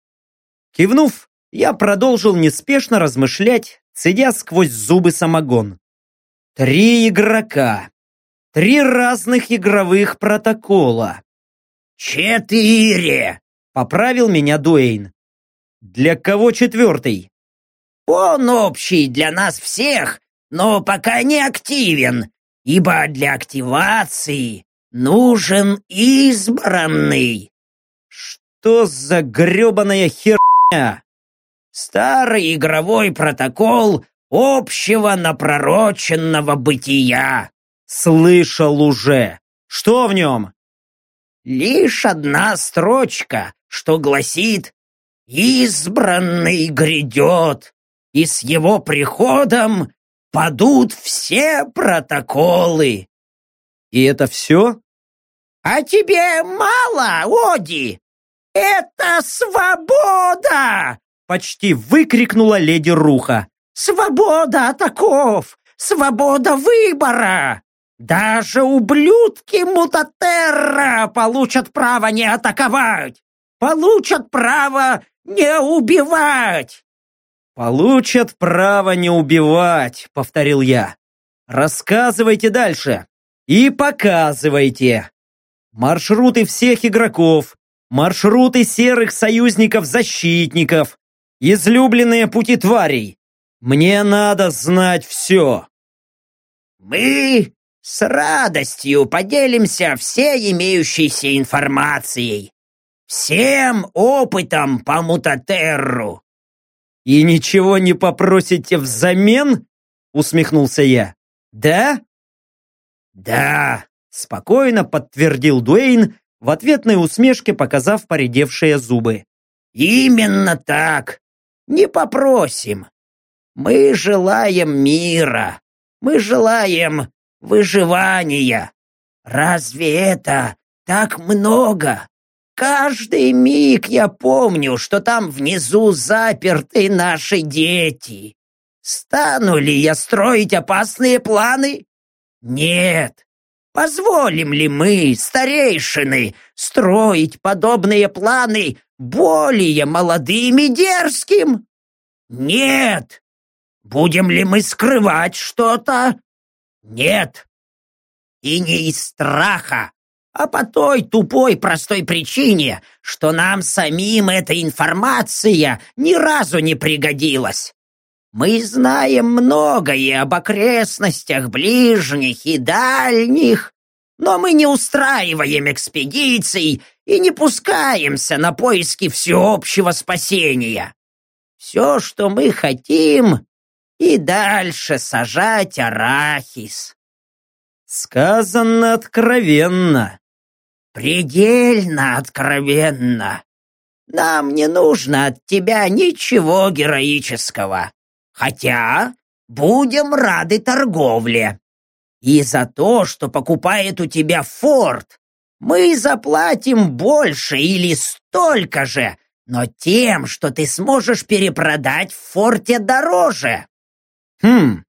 Кивнув, я продолжил неспешно размышлять, цедя сквозь зубы самогон. Три игрока. Три разных игровых протокола. «Четыре!» — поправил меня Дуэйн. «Для кого четвертый?» «Он общий для нас всех, но пока не активен, ибо для активации нужен избранный». «Что за гребаная херня?» Старый игровой протокол общего напророченного бытия. Слышал уже. Что в нем? Лишь одна строчка, что гласит «Избранный грядет, и с его приходом падут все протоколы». И это все? А тебе мало, Оди? Это свобода! Почти выкрикнула леди Руха. «Свобода атаков! Свобода выбора! Даже ублюдки Мутатерра получат право не атаковать! Получат право не убивать!» «Получат право не убивать», — повторил я. «Рассказывайте дальше и показывайте. Маршруты всех игроков, маршруты серых союзников-защитников, излюбленные пути тварей. Мне надо знать все. Мы с радостью поделимся всей имеющейся информацией, всем опытом по мутатерру. И ничего не попросите взамен? Усмехнулся я. Да? Да, спокойно подтвердил Дуэйн, в ответной усмешке показав поредевшие зубы. Именно так не попросим. Мы желаем мира, мы желаем выживания. Разве это так много? Каждый миг я помню, что там внизу заперты наши дети. Стану ли я строить опасные планы? Нет. Позволим ли мы, старейшины, строить подобные планы более молодым и дерзким? Нет. Будем ли мы скрывать что-то? Нет. И не из страха, а по той тупой простой причине, что нам самим эта информация ни разу не пригодилась. Мы знаем многое об окрестностях ближних и дальних, но мы не устраиваем экспедиций и не пускаемся на поиски всеобщего спасения. Все, что мы хотим, и дальше сажать арахис. Сказано откровенно. Предельно откровенно. Нам не нужно от тебя ничего героического. Хотя будем рады торговле. И за то, что покупает у тебя форт, мы заплатим больше или столько же, но тем, что ты сможешь перепродать в форте дороже. Хм.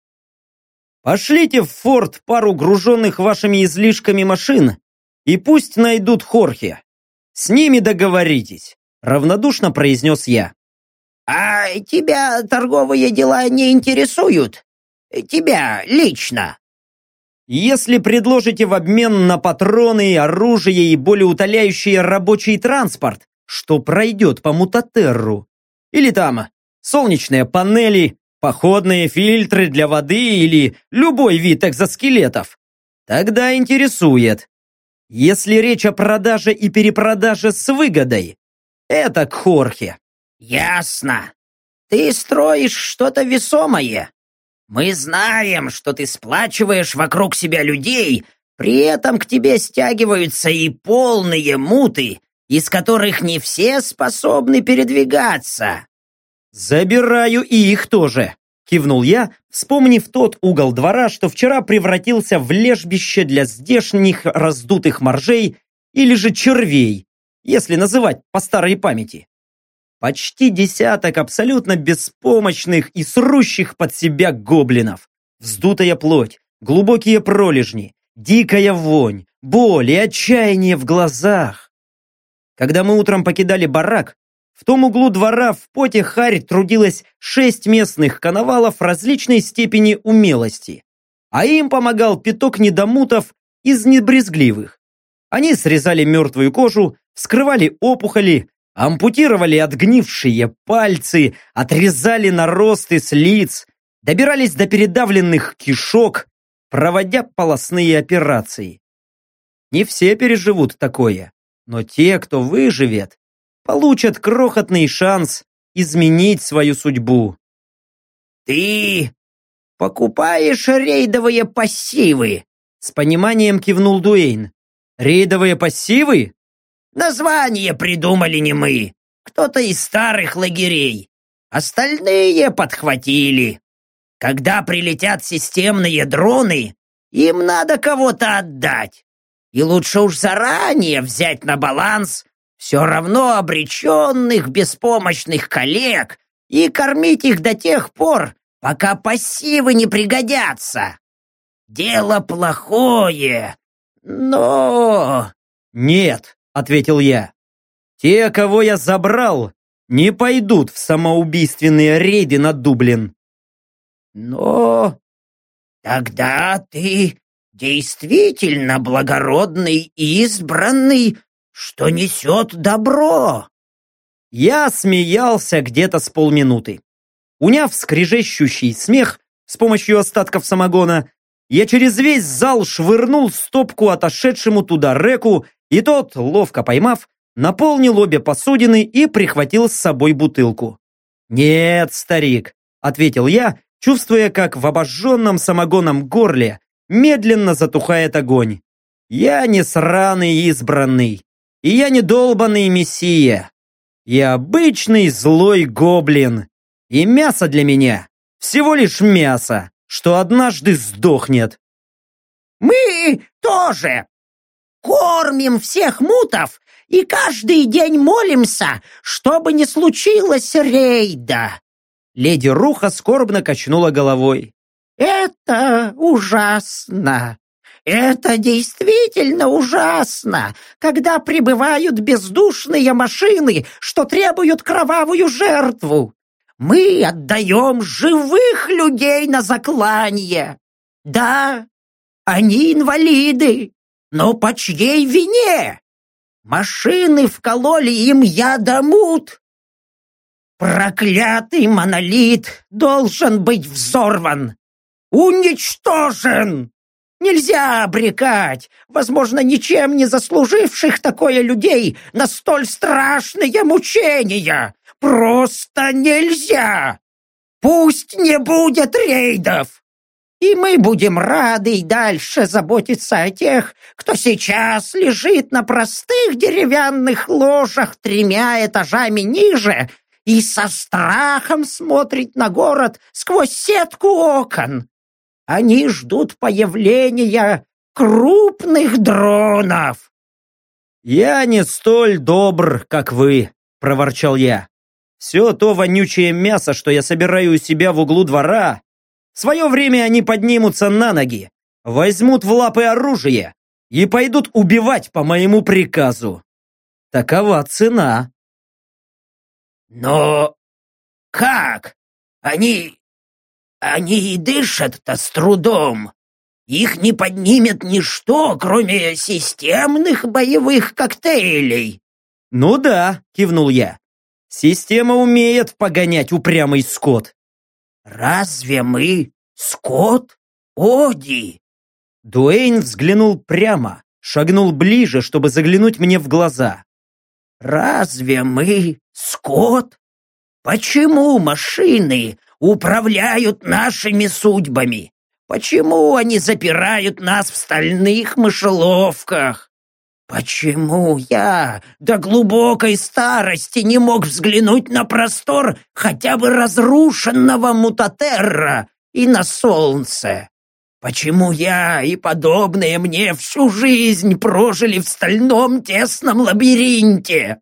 Пошлите в форт пару груженных вашими излишками машин и пусть найдут Хорхе. С ними договоритесь, равнодушно произнес я. А тебя торговые дела не интересуют? Тебя лично? Если предложите в обмен на патроны, оружие и более утоляющий рабочий транспорт, что пройдет по мутатерру, или там солнечные панели, походные фильтры для воды или любой вид экзоскелетов, тогда интересует. Если речь о продаже и перепродаже с выгодой, это к Хорхе. Ясно. Ты строишь что-то весомое. Мы знаем, что ты сплачиваешь вокруг себя людей, при этом к тебе стягиваются и полные муты, из которых не все способны передвигаться. Забираю и их тоже, кивнул я, вспомнив тот угол двора, что вчера превратился в лежбище для здешних раздутых моржей или же червей, если называть по старой памяти. Почти десяток абсолютно беспомощных и срущих под себя гоблинов. Вздутая плоть, глубокие пролежни, дикая вонь, боль и отчаяние в глазах. Когда мы утром покидали барак, в том углу двора в поте харь трудилось шесть местных коновалов различной степени умелости, а им помогал пяток недомутов из небрезгливых. Они срезали мертвую кожу, вскрывали опухоли, ампутировали отгнившие пальцы, отрезали наросты с лиц, добирались до передавленных кишок, проводя полостные операции. Не все переживут такое, но те, кто выживет, получат крохотный шанс изменить свою судьбу. «Ты покупаешь рейдовые пассивы?» С пониманием кивнул Дуэйн. «Рейдовые пассивы?» «Название придумали не мы. Кто-то из старых лагерей. Остальные подхватили. Когда прилетят системные дроны, им надо кого-то отдать. И лучше уж заранее взять на баланс все равно обреченных беспомощных коллег и кормить их до тех пор, пока пассивы не пригодятся. Дело плохое, но... Нет, ответил я. Те, кого я забрал, не пойдут в самоубийственные рейды на Дублин. Но... Тогда ты действительно благородный и избранный что несет добро. Я смеялся где-то с полминуты. Уняв скрежещущий смех с помощью остатков самогона, я через весь зал швырнул стопку отошедшему туда реку, и тот, ловко поймав, наполнил обе посудины и прихватил с собой бутылку. «Нет, старик», — ответил я, чувствуя, как в обожженном самогоном горле медленно затухает огонь. «Я не сраный избранный. И я не долбанный мессия. Я обычный злой гоблин. И мясо для меня всего лишь мясо, что однажды сдохнет. Мы тоже кормим всех мутов и каждый день молимся, чтобы не случилось рейда. Леди Руха скорбно качнула головой. Это ужасно. Это действительно ужасно, когда прибывают бездушные машины, что требуют кровавую жертву. Мы отдаем живых людей на заклание. Да, они инвалиды, но по чьей вине? Машины вкололи им ядомут. Проклятый монолит должен быть взорван, уничтожен. Нельзя обрекать, возможно, ничем не заслуживших такое людей на столь страшные мучения. Просто нельзя. Пусть не будет рейдов. И мы будем рады и дальше заботиться о тех, кто сейчас лежит на простых деревянных ложах тремя этажами ниже и со страхом смотрит на город сквозь сетку окон. Они ждут появления крупных дронов. «Я не столь добр, как вы», — проворчал я. «Все то вонючее мясо, что я собираю у себя в углу двора, В свое время они поднимутся на ноги, возьмут в лапы оружие и пойдут убивать по моему приказу. Такова цена. Но как? Они... они и дышат-то с трудом. Их не поднимет ничто, кроме системных боевых коктейлей. Ну да, кивнул я. Система умеет погонять упрямый скот. Разве мы скот? Оди? Дуэйн взглянул прямо, шагнул ближе, чтобы заглянуть мне в глаза. Разве мы скот? Почему машины управляют нашими судьбами? Почему они запирают нас в стальных мышеловках? Почему я до глубокой старости не мог взглянуть на простор хотя бы разрушенного Мутатерра и на солнце? Почему я и подобные мне всю жизнь прожили в стальном тесном лабиринте?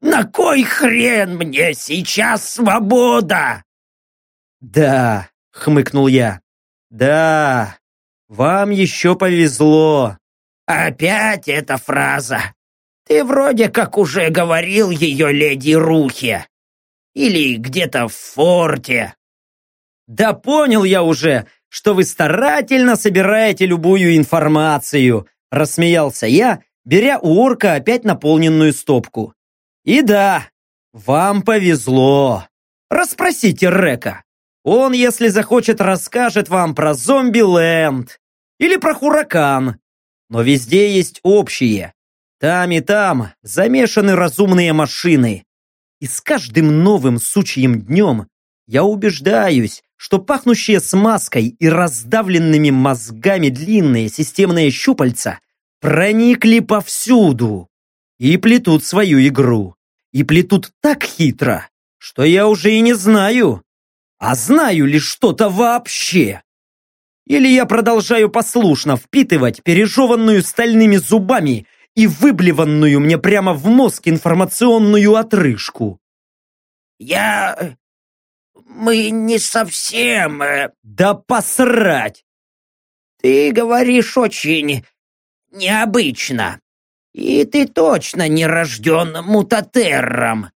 На кой хрен мне сейчас свобода? Да, хмыкнул я. Да, вам еще повезло. Опять эта фраза. Ты вроде как уже говорил ее леди Рухе. Или где-то в форте. Да понял я уже, что вы старательно собираете любую информацию», рассмеялся я, беря у орка опять наполненную стопку. «И да, вам повезло. Расспросите Река. Он, если захочет, расскажет вам про зомби-ленд или про Хуракан. Но везде есть общие. Там и там замешаны разумные машины. И с каждым новым сучьим днем я убеждаюсь, что пахнущие смазкой и раздавленными мозгами длинные системные щупальца проникли повсюду и плетут свою игру. И плетут так хитро, что я уже и не знаю, а знаю ли что-то вообще. Или я продолжаю послушно впитывать пережеванную стальными зубами и выблеванную мне прямо в мозг информационную отрыжку. «Я мы не совсем...» э, «Да посрать!» «Ты говоришь очень необычно. И ты точно не рожден мутатерром.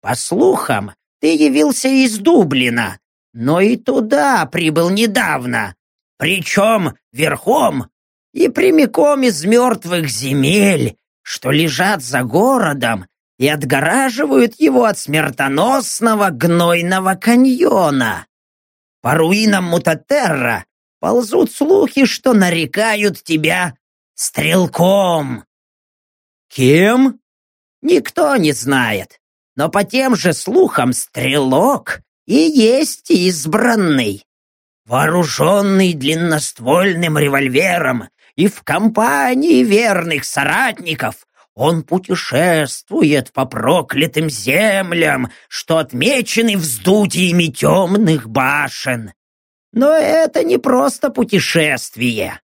По слухам, ты явился из Дублина, но и туда прибыл недавно, причем верхом и прямиком из мертвых земель, что лежат за городом и отгораживают его от смертоносного гнойного каньона. По руинам Мутатерра ползут слухи, что нарекают тебя стрелком. Кем? Никто не знает, но по тем же слухам стрелок и есть избранный. Вооруженный длинноствольным револьвером и в компании верных соратников он путешествует по проклятым землям, что отмечены вздутиями темных башен. Но это не просто путешествие.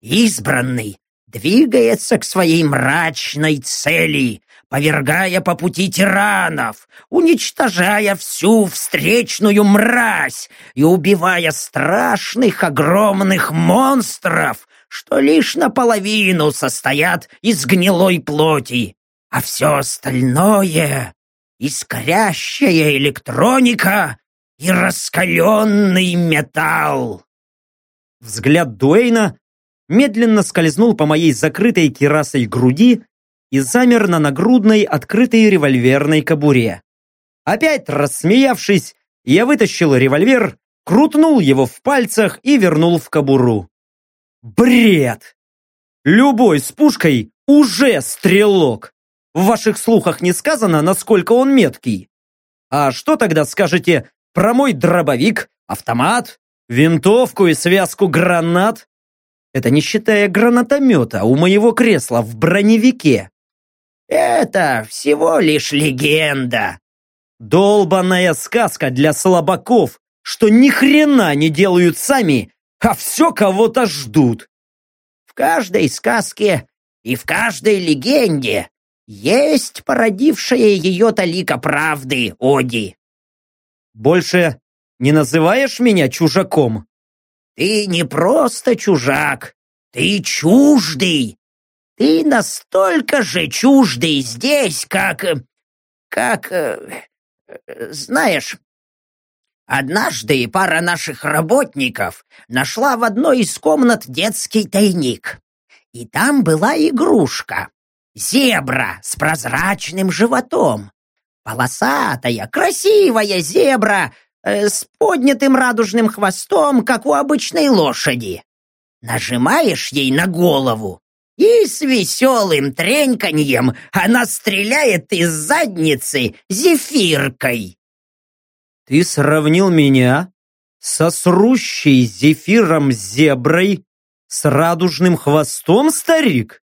Избранный двигается к своей мрачной цели, повергая по пути тиранов, уничтожая всю встречную мразь и убивая страшных огромных монстров, что лишь наполовину состоят из гнилой плоти, а все остальное — искрящая электроника и раскаленный металл. Взгляд Дуэйна медленно скользнул по моей закрытой керасой груди и замер на нагрудной открытой револьверной кобуре. Опять рассмеявшись, я вытащил револьвер, крутнул его в пальцах и вернул в кобуру. Бред! Любой с пушкой уже стрелок. В ваших слухах не сказано, насколько он меткий. А что тогда скажете про мой дробовик, автомат, винтовку и связку гранат? Это не считая гранатомета у моего кресла в броневике. Это всего лишь легенда. Долбаная сказка для слабаков, что ни хрена не делают сами а все кого-то ждут. В каждой сказке и в каждой легенде есть породившая ее талика правды, Оди. Больше не называешь меня чужаком? Ты не просто чужак, ты чуждый. Ты настолько же чуждый здесь, как... как... Э, знаешь, однажды пара наших работников нашла в одной из комнат детский тайник. И там была игрушка. Зебра с прозрачным животом. Полосатая, красивая зебра э, с поднятым радужным хвостом, как у обычной лошади. Нажимаешь ей на голову, и с веселым треньканьем она стреляет из задницы зефиркой. Ты сравнил меня со срущей зефиром зеброй с радужным хвостом, старик?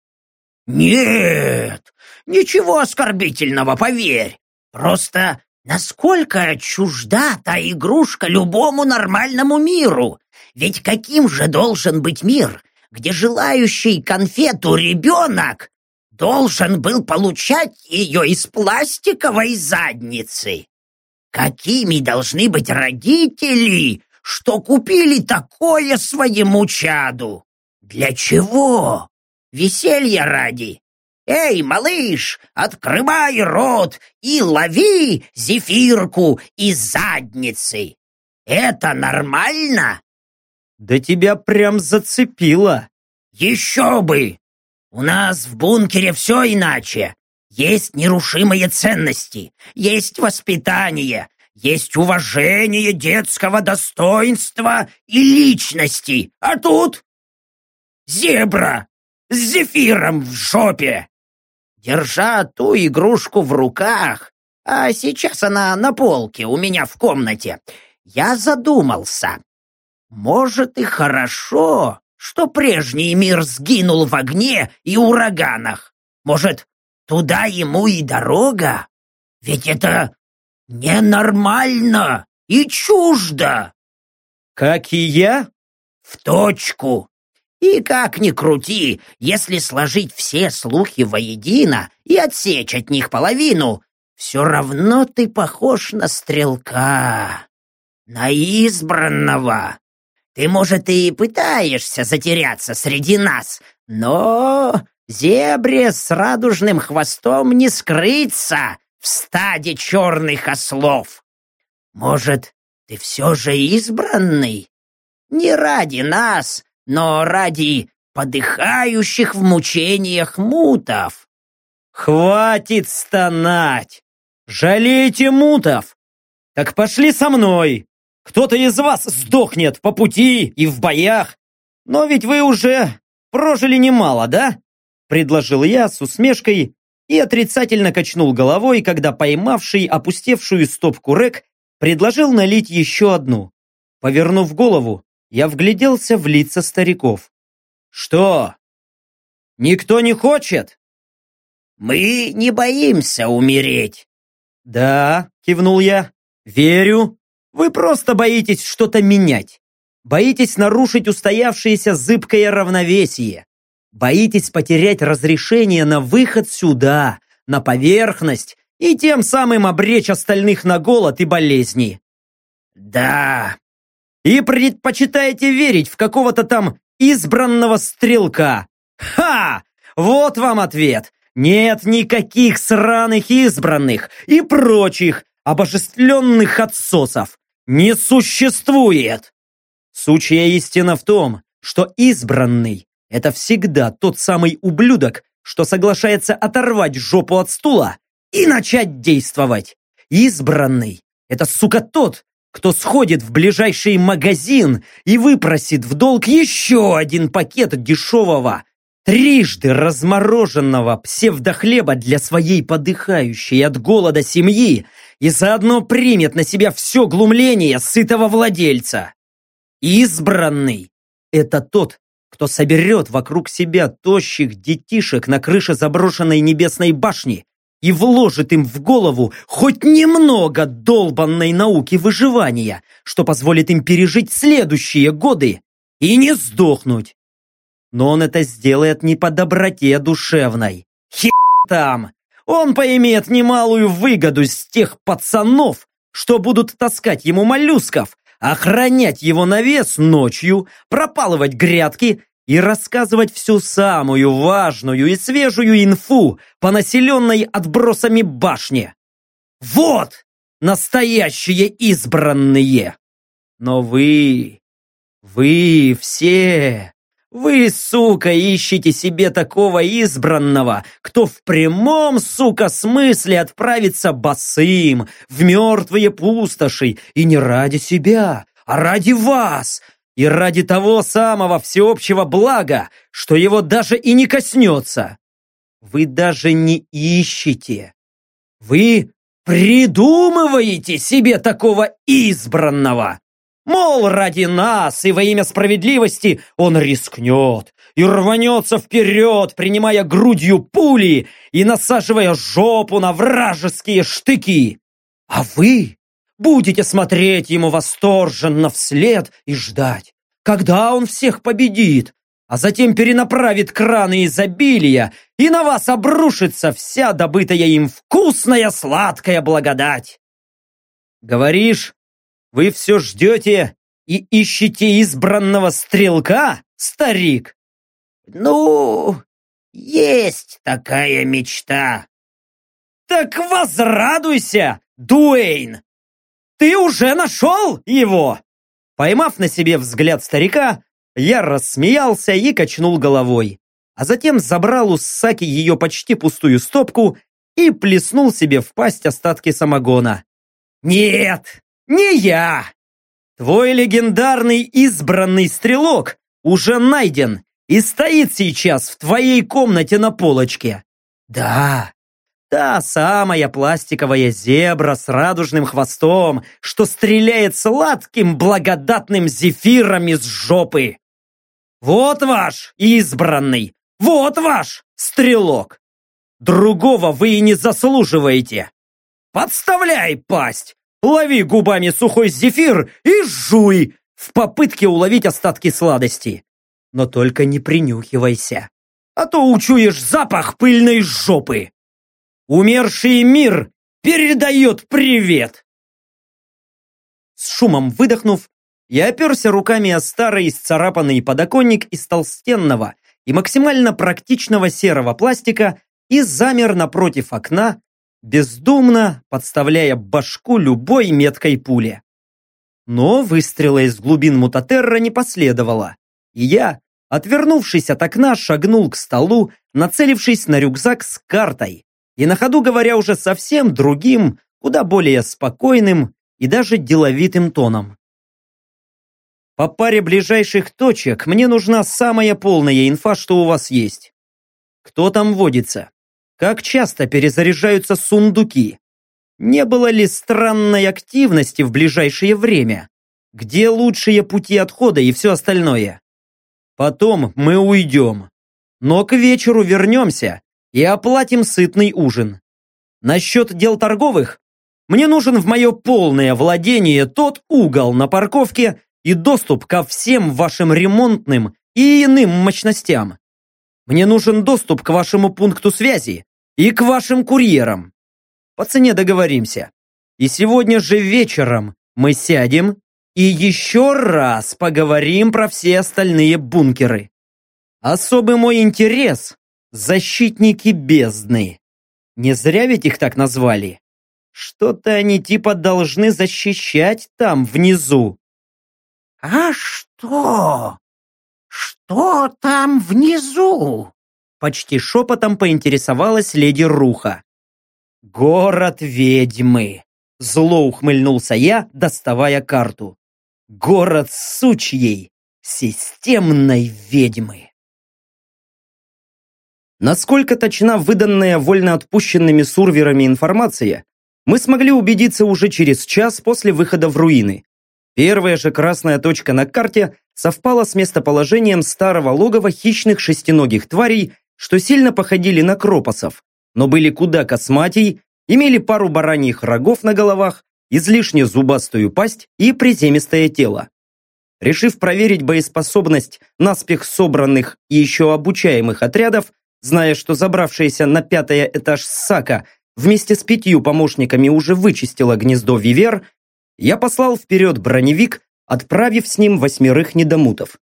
Нет, ничего оскорбительного, поверь. Просто насколько чужда та игрушка любому нормальному миру? Ведь каким же должен быть мир, где желающий конфету ребенок должен был получать ее из пластиковой задницы? Какими должны быть родители, что купили такое своему чаду? Для чего? Веселья ради? Эй, малыш, открывай рот и лови зефирку из задницы. Это нормально? Да тебя прям зацепило. Еще бы! У нас в бункере все иначе. Есть нерушимые ценности, есть воспитание, есть уважение детского достоинства и личности. А тут зебра с зефиром в жопе. Держа ту игрушку в руках, а сейчас она на полке у меня в комнате, я задумался, может и хорошо, что прежний мир сгинул в огне и ураганах. Может, туда ему и дорога? Ведь это ненормально и чуждо. Как и я? В точку. И как ни крути, если сложить все слухи воедино и отсечь от них половину, все равно ты похож на стрелка, на избранного. Ты, может, и пытаешься затеряться среди нас, но зебре с радужным хвостом не скрыться в стаде черных ослов. Может, ты все же избранный? Не ради нас, но ради подыхающих в мучениях мутов. Хватит стонать! Жалейте мутов! Так пошли со мной! Кто-то из вас сдохнет по пути и в боях. Но ведь вы уже прожили немало, да? Предложил я с усмешкой и отрицательно качнул головой, когда поймавший опустевшую стопку рек предложил налить еще одну. Повернув голову, я вгляделся в лица стариков. «Что? Никто не хочет?» «Мы не боимся умереть». «Да», — кивнул я, — «верю, вы просто боитесь что-то менять. Боитесь нарушить устоявшееся зыбкое равновесие. Боитесь потерять разрешение на выход сюда, на поверхность, и тем самым обречь остальных на голод и болезни. Да. И предпочитаете верить в какого-то там избранного стрелка. Ха! Вот вам ответ. Нет никаких сраных избранных и прочих обожествленных отсосов не существует. Сучья истина в том, что избранный – это всегда тот самый ублюдок, что соглашается оторвать жопу от стула и начать действовать. Избранный – это, сука, тот, кто сходит в ближайший магазин и выпросит в долг еще один пакет дешевого, трижды размороженного псевдохлеба для своей подыхающей от голода семьи и заодно примет на себя все глумление сытого владельца. Избранный – это тот, кто соберет вокруг себя тощих детишек на крыше заброшенной небесной башни и вложит им в голову хоть немного долбанной науки выживания, что позволит им пережить следующие годы и не сдохнуть. Но он это сделает не по доброте душевной. Хер там! Он поимеет немалую выгоду с тех пацанов, что будут таскать ему моллюсков, охранять его навес ночью, пропалывать грядки и рассказывать всю самую важную и свежую инфу по населенной отбросами башне. Вот настоящие избранные! Но вы, вы все, вы, сука, ищете себе такого избранного, кто в прямом, сука, смысле отправится босым в мертвые пустоши, и не ради себя, а ради вас, и ради того самого всеобщего блага, что его даже и не коснется. Вы даже не ищете. Вы придумываете себе такого избранного. Мол, ради нас и во имя справедливости он рискнет и рванется вперед, принимая грудью пули и насаживая жопу на вражеские штыки. А вы будете смотреть ему восторженно вслед и ждать, когда он всех победит, а затем перенаправит краны изобилия, и на вас обрушится вся добытая им вкусная сладкая благодать. Говоришь, вы все ждете и ищете избранного стрелка, старик? Ну, есть такая мечта. Так возрадуйся, Дуэйн! Ты уже нашел его? Поймав на себе взгляд старика, я рассмеялся и качнул головой, а затем забрал у Саки ее почти пустую стопку и плеснул себе в пасть остатки самогона. «Нет, не я! Твой легендарный избранный стрелок уже найден и стоит сейчас в твоей комнате на полочке. Да, та самая пластиковая зебра с радужным хвостом, что стреляет сладким благодатным зефиром из жопы. Вот ваш избранный, вот ваш стрелок. Другого вы и не заслуживаете. Подставляй пасть, Лови губами сухой зефир и жуй в попытке уловить остатки сладости. Но только не принюхивайся, а то учуешь запах пыльной жопы. Умерший мир передает привет. С шумом выдохнув, я оперся руками о старый исцарапанный подоконник из толстенного и максимально практичного серого пластика и замер напротив окна, бездумно подставляя башку любой меткой пуле. Но выстрела из глубин мутатерра не последовало, и я, отвернувшись от окна, шагнул к столу, нацелившись на рюкзак с картой, и на ходу говоря уже совсем другим, куда более спокойным и даже деловитым тоном. По паре ближайших точек мне нужна самая полная инфа, что у вас есть. Кто там водится? Как часто перезаряжаются сундуки? Не было ли странной активности в ближайшее время? Где лучшие пути отхода и все остальное? Потом мы уйдем. Но к вечеру вернемся и оплатим сытный ужин. Насчет дел торговых, мне нужен в мое полное владение тот угол на парковке и доступ ко всем вашим ремонтным и иным мощностям. Мне нужен доступ к вашему пункту связи, и к вашим курьерам. По цене договоримся. И сегодня же вечером мы сядем и еще раз поговорим про все остальные бункеры. Особый мой интерес – защитники бездны. Не зря ведь их так назвали. Что-то они типа должны защищать там внизу. А что? Что там внизу? Почти шепотом поинтересовалась леди Руха. «Город ведьмы!» Зло ухмыльнулся я, доставая карту. «Город сучьей, системной ведьмы!» Насколько точна выданная вольно отпущенными сурверами информация, мы смогли убедиться уже через час после выхода в руины. Первая же красная точка на карте совпала с местоположением старого логова хищных шестиногих тварей что сильно походили на кропосов, но были куда косматей, имели пару бараньих рогов на головах, излишне зубастую пасть и приземистое тело. Решив проверить боеспособность наспех собранных и еще обучаемых отрядов, зная, что забравшаяся на пятый этаж Сака вместе с пятью помощниками уже вычистила гнездо Вивер, я послал вперед броневик отправив с ним восьмерых недомутов.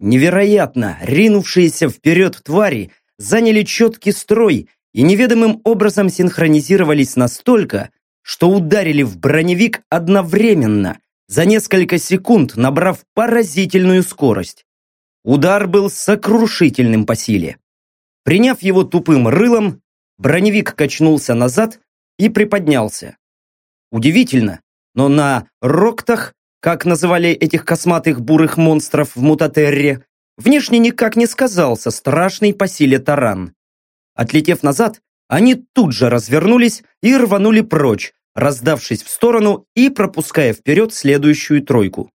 Невероятно, ринувшиеся вперед твари заняли четкий строй и неведомым образом синхронизировались настолько, что ударили в броневик одновременно, за несколько секунд набрав поразительную скорость. Удар был сокрушительным по силе. Приняв его тупым рылом, броневик качнулся назад и приподнялся. Удивительно, но на роктах, как называли этих косматых бурых монстров в Мутатерре, внешне никак не сказался страшный по силе таран. Отлетев назад, они тут же развернулись и рванули прочь, раздавшись в сторону и пропуская вперед следующую тройку.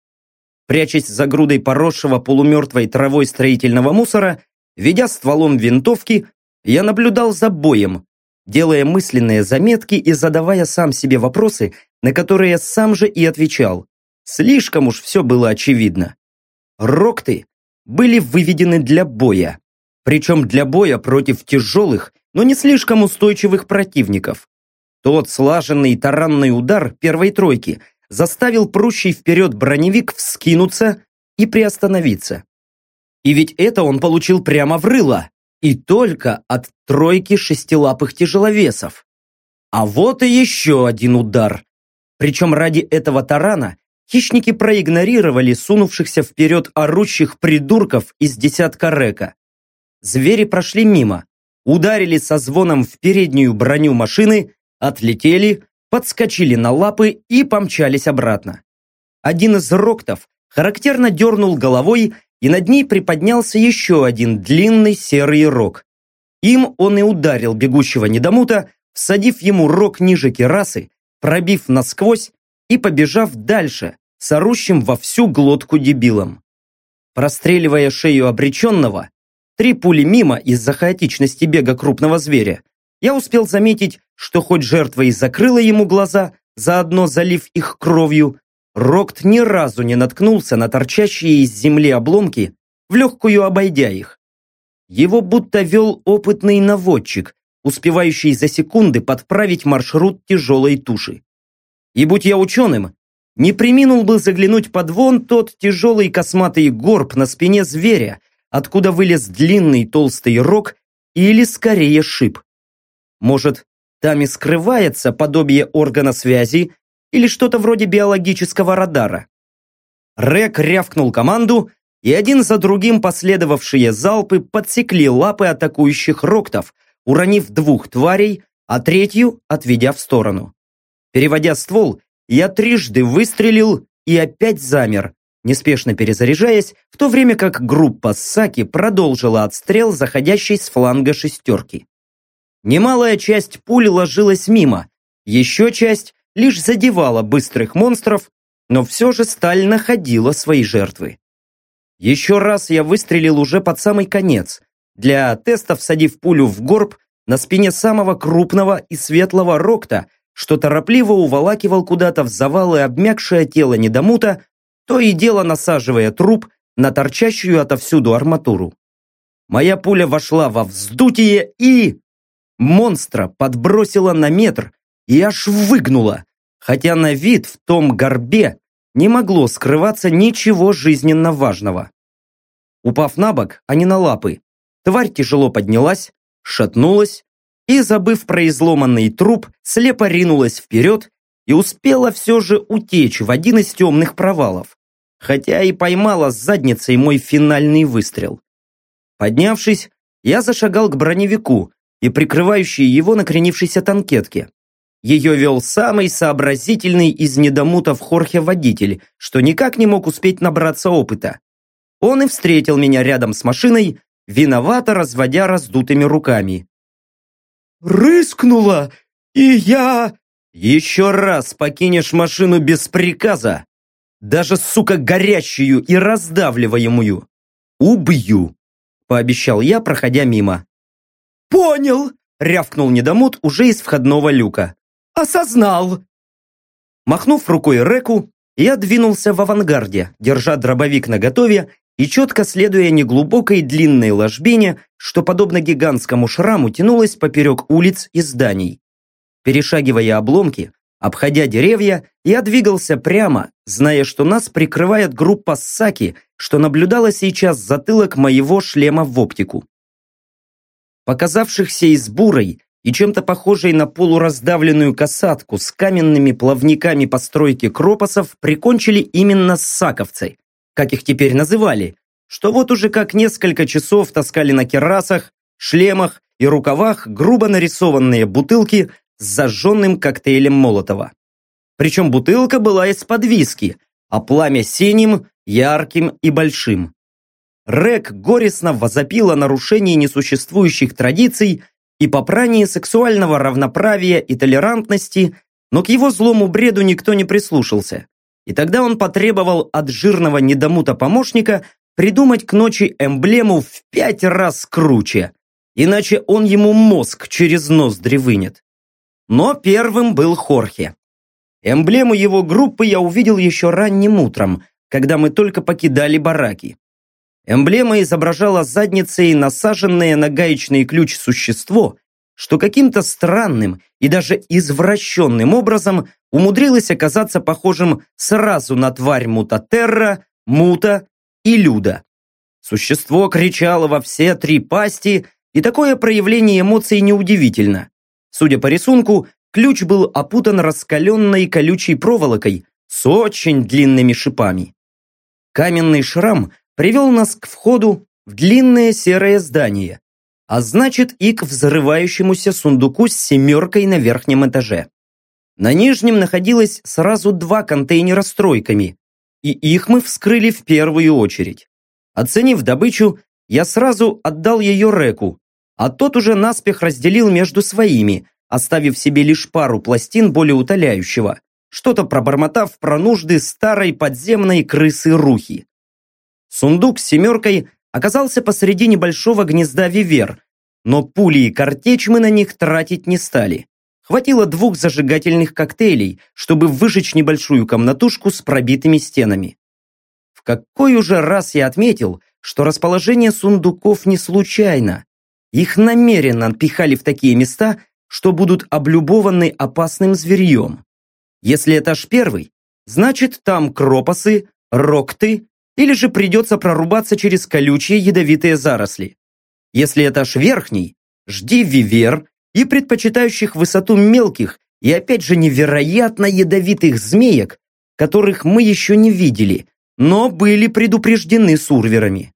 Прячась за грудой поросшего полумертвой травой строительного мусора, ведя стволом винтовки, я наблюдал за боем, делая мысленные заметки и задавая сам себе вопросы, на которые сам же и отвечал. Слишком уж все было очевидно. Рокты были выведены для боя. Причем для боя против тяжелых, но не слишком устойчивых противников. Тот слаженный таранный удар первой тройки заставил прущий вперед броневик вскинуться и приостановиться. И ведь это он получил прямо в рыло, и только от тройки шестилапых тяжеловесов. А вот и еще один удар. Причем ради этого тарана хищники проигнорировали сунувшихся вперед орущих придурков из десятка река. Звери прошли мимо, ударили со звоном в переднюю броню машины отлетели, подскочили на лапы и помчались обратно. Один из роктов характерно дернул головой, и над ней приподнялся еще один длинный серый рог. Им он и ударил бегущего недомута, всадив ему рог ниже керасы, пробив насквозь и побежав дальше, с во всю глотку дебилом. Простреливая шею обреченного, три пули мимо из-за хаотичности бега крупного зверя, я успел заметить, что хоть жертва и закрыла ему глаза, заодно залив их кровью, Рокт ни разу не наткнулся на торчащие из земли обломки, в легкую обойдя их. Его будто вел опытный наводчик, успевающий за секунды подправить маршрут тяжелой туши. И будь я ученым, не приминул бы заглянуть под вон тот тяжелый косматый горб на спине зверя, откуда вылез длинный толстый рог или скорее шип. Может, там и скрывается подобие органа связи или что-то вроде биологического радара. Рек рявкнул команду, и один за другим последовавшие залпы подсекли лапы атакующих роктов, уронив двух тварей, а третью отведя в сторону. Переводя ствол, я трижды выстрелил и опять замер, неспешно перезаряжаясь, в то время как группа Саки продолжила отстрел заходящей с фланга шестерки. Немалая часть пуль ложилась мимо, еще часть лишь задевала быстрых монстров, но все же сталь находила свои жертвы. Еще раз я выстрелил уже под самый конец, для теста всадив пулю в горб на спине самого крупного и светлого рокта, что торопливо уволакивал куда-то в завалы обмякшее тело недомута, то и дело насаживая труп на торчащую отовсюду арматуру. Моя пуля вошла во вздутие и... Монстра подбросило на метр и аж выгнуло, хотя на вид в том горбе не могло скрываться ничего жизненно важного. Упав на бок, а не на лапы, тварь тяжело поднялась, шатнулась и, забыв про изломанный труп, слепо ринулась вперед и успела все же утечь в один из темных провалов, хотя и поймала с задницей мой финальный выстрел. Поднявшись, я зашагал к броневику, и прикрывающей его накренившейся танкетке. Ее вел самый сообразительный из недомутов Хорхе-водитель, что никак не мог успеть набраться опыта. Он и встретил меня рядом с машиной, виновато разводя раздутыми руками. «Рыскнула, и я...» «Еще раз покинешь машину без приказа, даже, сука, горящую и раздавливаемую, убью!» пообещал я, проходя мимо. «Понял!» — рявкнул недомут уже из входного люка. «Осознал!» Махнув рукой Реку, я двинулся в авангарде, держа дробовик наготове и четко следуя неглубокой длинной ложбине, что, подобно гигантскому шраму, тянулась поперек улиц и зданий. Перешагивая обломки, Обходя деревья, я двигался прямо, зная, что нас прикрывает группа Саки, что наблюдала сейчас затылок моего шлема в оптику. Показавшихся из бурой и чем-то похожей на полураздавленную касатку с каменными плавниками постройки кропосов прикончили именно саковцы, как их теперь называли, что вот уже как несколько часов таскали на керасах, шлемах и рукавах грубо нарисованные бутылки с зажженным коктейлем Молотова. Причем бутылка была из-под виски, а пламя синим, ярким и большим. Рек горестно возопил о нарушении несуществующих традиций и попрании сексуального равноправия и толерантности, но к его злому бреду никто не прислушался. И тогда он потребовал от жирного недомута помощника придумать к ночи эмблему в пять раз круче, иначе он ему мозг через ноздри вынет. Но первым был Хорхе. Эмблему его группы я увидел еще ранним утром, когда мы только покидали бараки. Эмблема изображала задницей насаженное на гаечный ключ существо, что каким-то странным и даже извращенным образом умудрилось оказаться похожим сразу на тварь Мутатерра, Мута и Люда. Существо кричало во все три пасти, и такое проявление эмоций неудивительно. Судя по рисунку, ключ был опутан раскаленной колючей проволокой с очень длинными шипами. Каменный шрам привел нас к входу в длинное серое здание, а значит и к взрывающемуся сундуку с семеркой на верхнем этаже. На нижнем находилось сразу два контейнера с тройками, и их мы вскрыли в первую очередь. Оценив добычу, я сразу отдал ее Реку, а тот уже наспех разделил между своими, оставив себе лишь пару пластин более утоляющего, что-то пробормотав про нужды старой подземной крысы-рухи. Сундук с семеркой оказался посреди небольшого гнезда вивер, но пули и картечь мы на них тратить не стали. Хватило двух зажигательных коктейлей, чтобы выжечь небольшую комнатушку с пробитыми стенами. В какой уже раз я отметил, что расположение сундуков не случайно. Их намеренно пихали в такие места, что будут облюбованы опасным зверьем. Если этаж первый, значит там кропосы, рокты, или же придется прорубаться через колючие ядовитые заросли. Если этаж верхний, жди вивер и предпочитающих высоту мелких и опять же невероятно ядовитых змеек, которых мы еще не видели, но были предупреждены сурверами.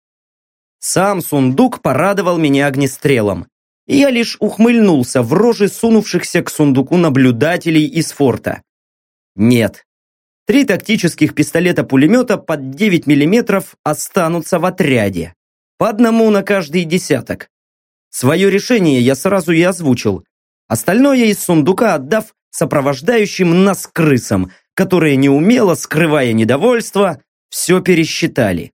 Сам сундук порадовал меня огнестрелом, и я лишь ухмыльнулся в рожи сунувшихся к сундуку наблюдателей из форта. Нет, три тактических пистолета-пулемета под 9 мм останутся в отряде, по одному на каждый десяток. Свое решение я сразу и озвучил, остальное из сундука отдав сопровождающим нас крысам, которые неумело, скрывая недовольство, все пересчитали.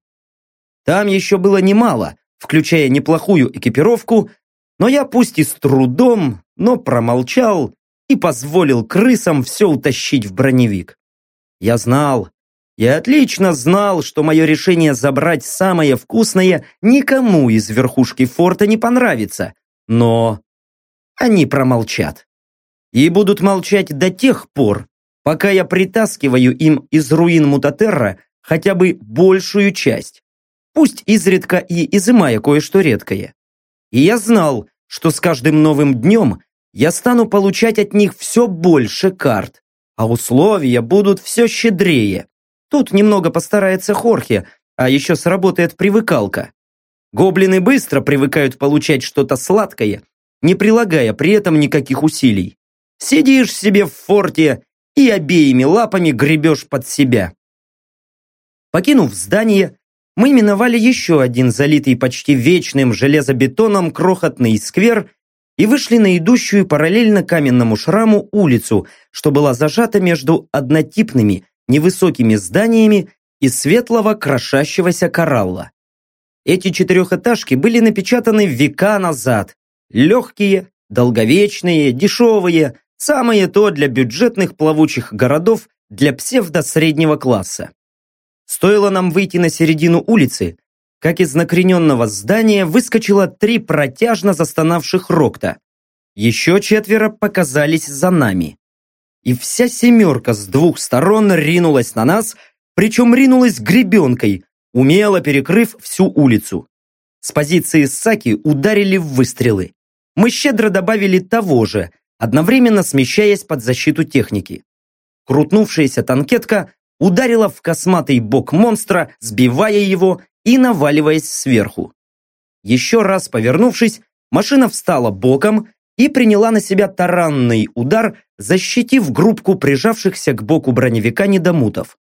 Там еще было немало, включая неплохую экипировку, но я пусть и с трудом, но промолчал и позволил крысам все утащить в броневик. Я знал, я отлично знал, что мое решение забрать самое вкусное никому из верхушки форта не понравится, но они промолчат. И будут молчать до тех пор, пока я притаскиваю им из руин Мутатерра хотя бы большую часть пусть изредка и изымая кое-что редкое. И я знал, что с каждым новым днем я стану получать от них все больше карт, а условия будут все щедрее. Тут немного постарается Хорхе, а еще сработает привыкалка. Гоблины быстро привыкают получать что-то сладкое, не прилагая при этом никаких усилий. Сидишь себе в форте и обеими лапами гребешь под себя. Покинув здание, мы миновали еще один залитый почти вечным железобетоном крохотный сквер и вышли на идущую параллельно каменному шраму улицу, что была зажата между однотипными невысокими зданиями и светлого крошащегося коралла. Эти четырехэтажки были напечатаны века назад. Легкие, долговечные, дешевые, самое то для бюджетных плавучих городов для псевдо-среднего класса. Стоило нам выйти на середину улицы, как из накрененного здания выскочило три протяжно застонавших рокта. Еще четверо показались за нами. и вся семерка с двух сторон ринулась на нас, причем ринулась гребенкой, умело перекрыв всю улицу. С позиции Саки ударили в выстрелы. Мы щедро добавили того же, одновременно смещаясь под защиту техники. Крутнувшаяся танкетка ударила в косматый бок монстра, сбивая его и наваливаясь сверху. Еще раз повернувшись, машина встала боком и приняла на себя таранный удар, защитив группку прижавшихся к боку броневика недомутов.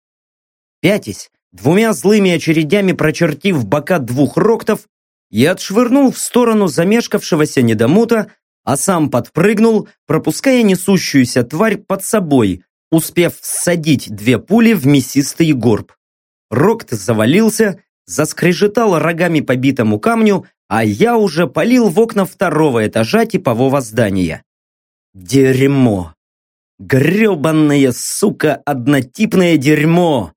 Пятясь, двумя злыми очередями прочертив бока двух роктов, я отшвырнул в сторону замешкавшегося недомута, а сам подпрыгнул, пропуская несущуюся тварь под собой, успев всадить две пули в мясистый горб. Рокт завалился, заскрежетал рогами по битому камню, а я уже полил в окна второго этажа типового здания. Дерьмо! Гребанное, сука, однотипное дерьмо!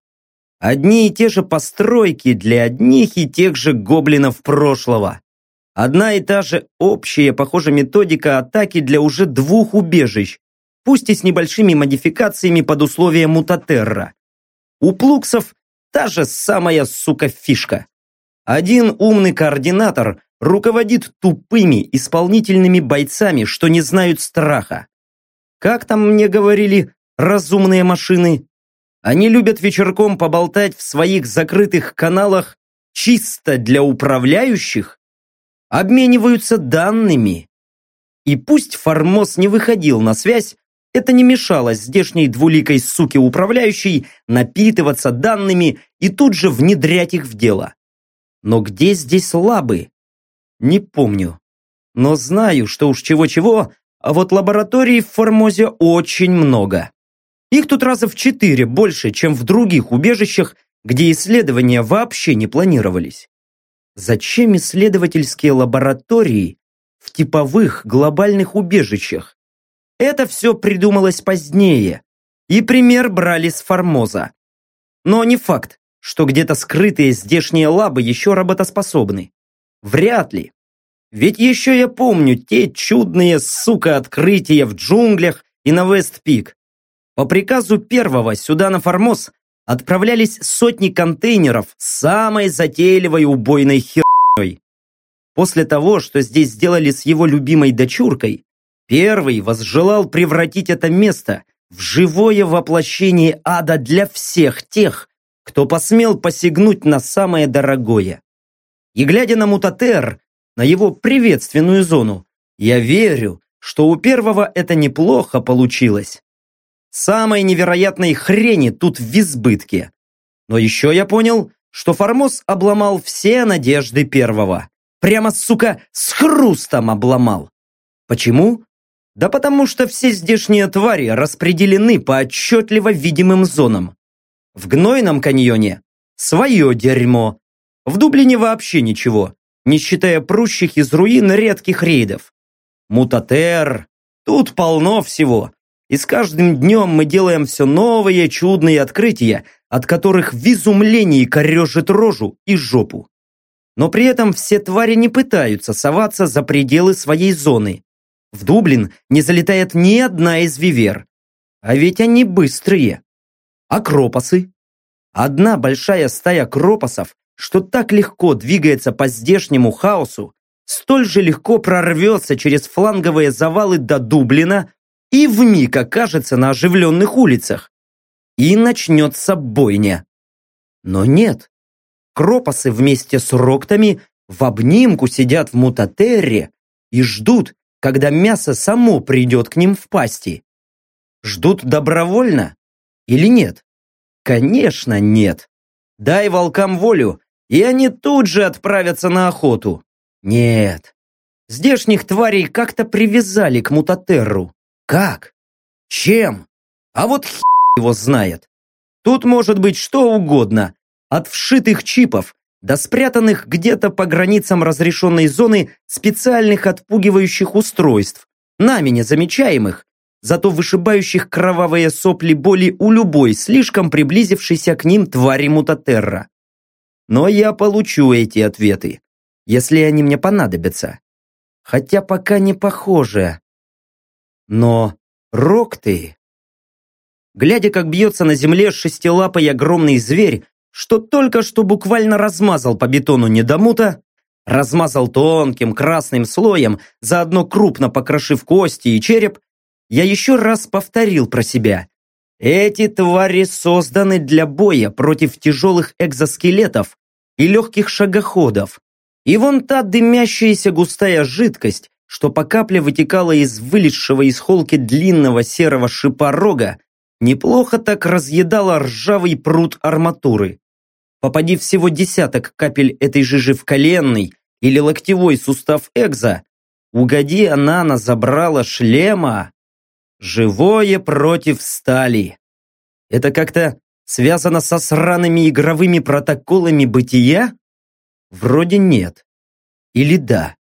Одни и те же постройки для одних и тех же гоблинов прошлого. Одна и та же общая, похоже, методика атаки для уже двух убежищ, пусть и с небольшими модификациями под условия мутатерра. У плуксов та же самая, сука, фишка. Один умный координатор руководит тупыми исполнительными бойцами, что не знают страха. Как там мне говорили разумные машины? Они любят вечерком поболтать в своих закрытых каналах чисто для управляющих, обмениваются данными. И пусть Формоз не выходил на связь, это не мешало здешней двуликой суке управляющей напитываться данными и тут же внедрять их в дело. Но где здесь лабы? Не помню. Но знаю, что уж чего-чего, а вот лабораторий в Формозе очень много. Их тут раза в четыре больше, чем в других убежищах, где исследования вообще не планировались. Зачем исследовательские лаборатории в типовых глобальных убежищах? Это все придумалось позднее, и пример брали с Формоза. Но не факт, что где-то скрытые здешние лабы еще работоспособны. Вряд ли. Ведь еще я помню те чудные, сука, открытия в джунглях и на Вест-Пик. По приказу первого сюда на Формоз отправлялись сотни контейнеров с самой затейливой убойной херней. После того, что здесь сделали с его любимой дочуркой, Первый возжелал превратить это место в живое воплощение ада для всех тех, кто посмел посягнуть на самое дорогое. И глядя на Мутатер, на его приветственную зону, я верю, что у первого это неплохо получилось. Самой невероятной хрени тут в избытке. Но еще я понял, что Формоз обломал все надежды первого. Прямо, сука, с хрустом обломал. Почему? Да потому что все здешние твари распределены по отчетливо видимым зонам. В Гнойном каньоне свое дерьмо. В Дублине вообще ничего, не считая прущих из руин редких рейдов. Мутатер, тут полно всего. И с каждым днем мы делаем все новые чудные открытия, от которых в изумлении корежит рожу и жопу. Но при этом все твари не пытаются соваться за пределы своей зоны. В Дублин не залетает ни одна из вивер. А ведь они быстрые. А кропосы? Одна большая стая кропосов, что так легко двигается по здешнему хаосу, столь же легко прорвется через фланговые завалы до Дублина и вмиг окажется на оживленных улицах. И начнется бойня. Но нет. Кропосы вместе с роктами в обнимку сидят в мутатерре и ждут, когда мясо само придет к ним в пасти? Ждут добровольно или нет? Конечно, нет. Дай волкам волю, и они тут же отправятся на охоту. Нет. Здешних тварей как-то привязали к мутатерру. Как? Чем? А вот хер его знает. Тут может быть что угодно. От вшитых чипов до спрятанных где-то по границам разрешенной зоны специальных отпугивающих устройств, нами незамечаемых, зато вышибающих кровавые сопли боли у любой слишком приблизившейся к ним твари мутатерра. Но я получу эти ответы, если они мне понадобятся. Хотя пока не похоже. Но рокты... глядя, как бьется на земле шестилапый огромный зверь, что только что буквально размазал по бетону недомута, размазал тонким красным слоем, заодно крупно покрошив кости и череп, я еще раз повторил про себя. Эти твари созданы для боя против тяжелых экзоскелетов и легких шагоходов. И вон та дымящаяся густая жидкость, что по капле вытекала из вылезшего из холки длинного серого шипа рога, неплохо так разъедала ржавый пруд арматуры. Попади всего десяток капель этой жижи в коленный или локтевой сустав экза, угоди она на забрала шлема. Живое против стали. Это как-то связано со сраными игровыми протоколами бытия? Вроде нет. Или да.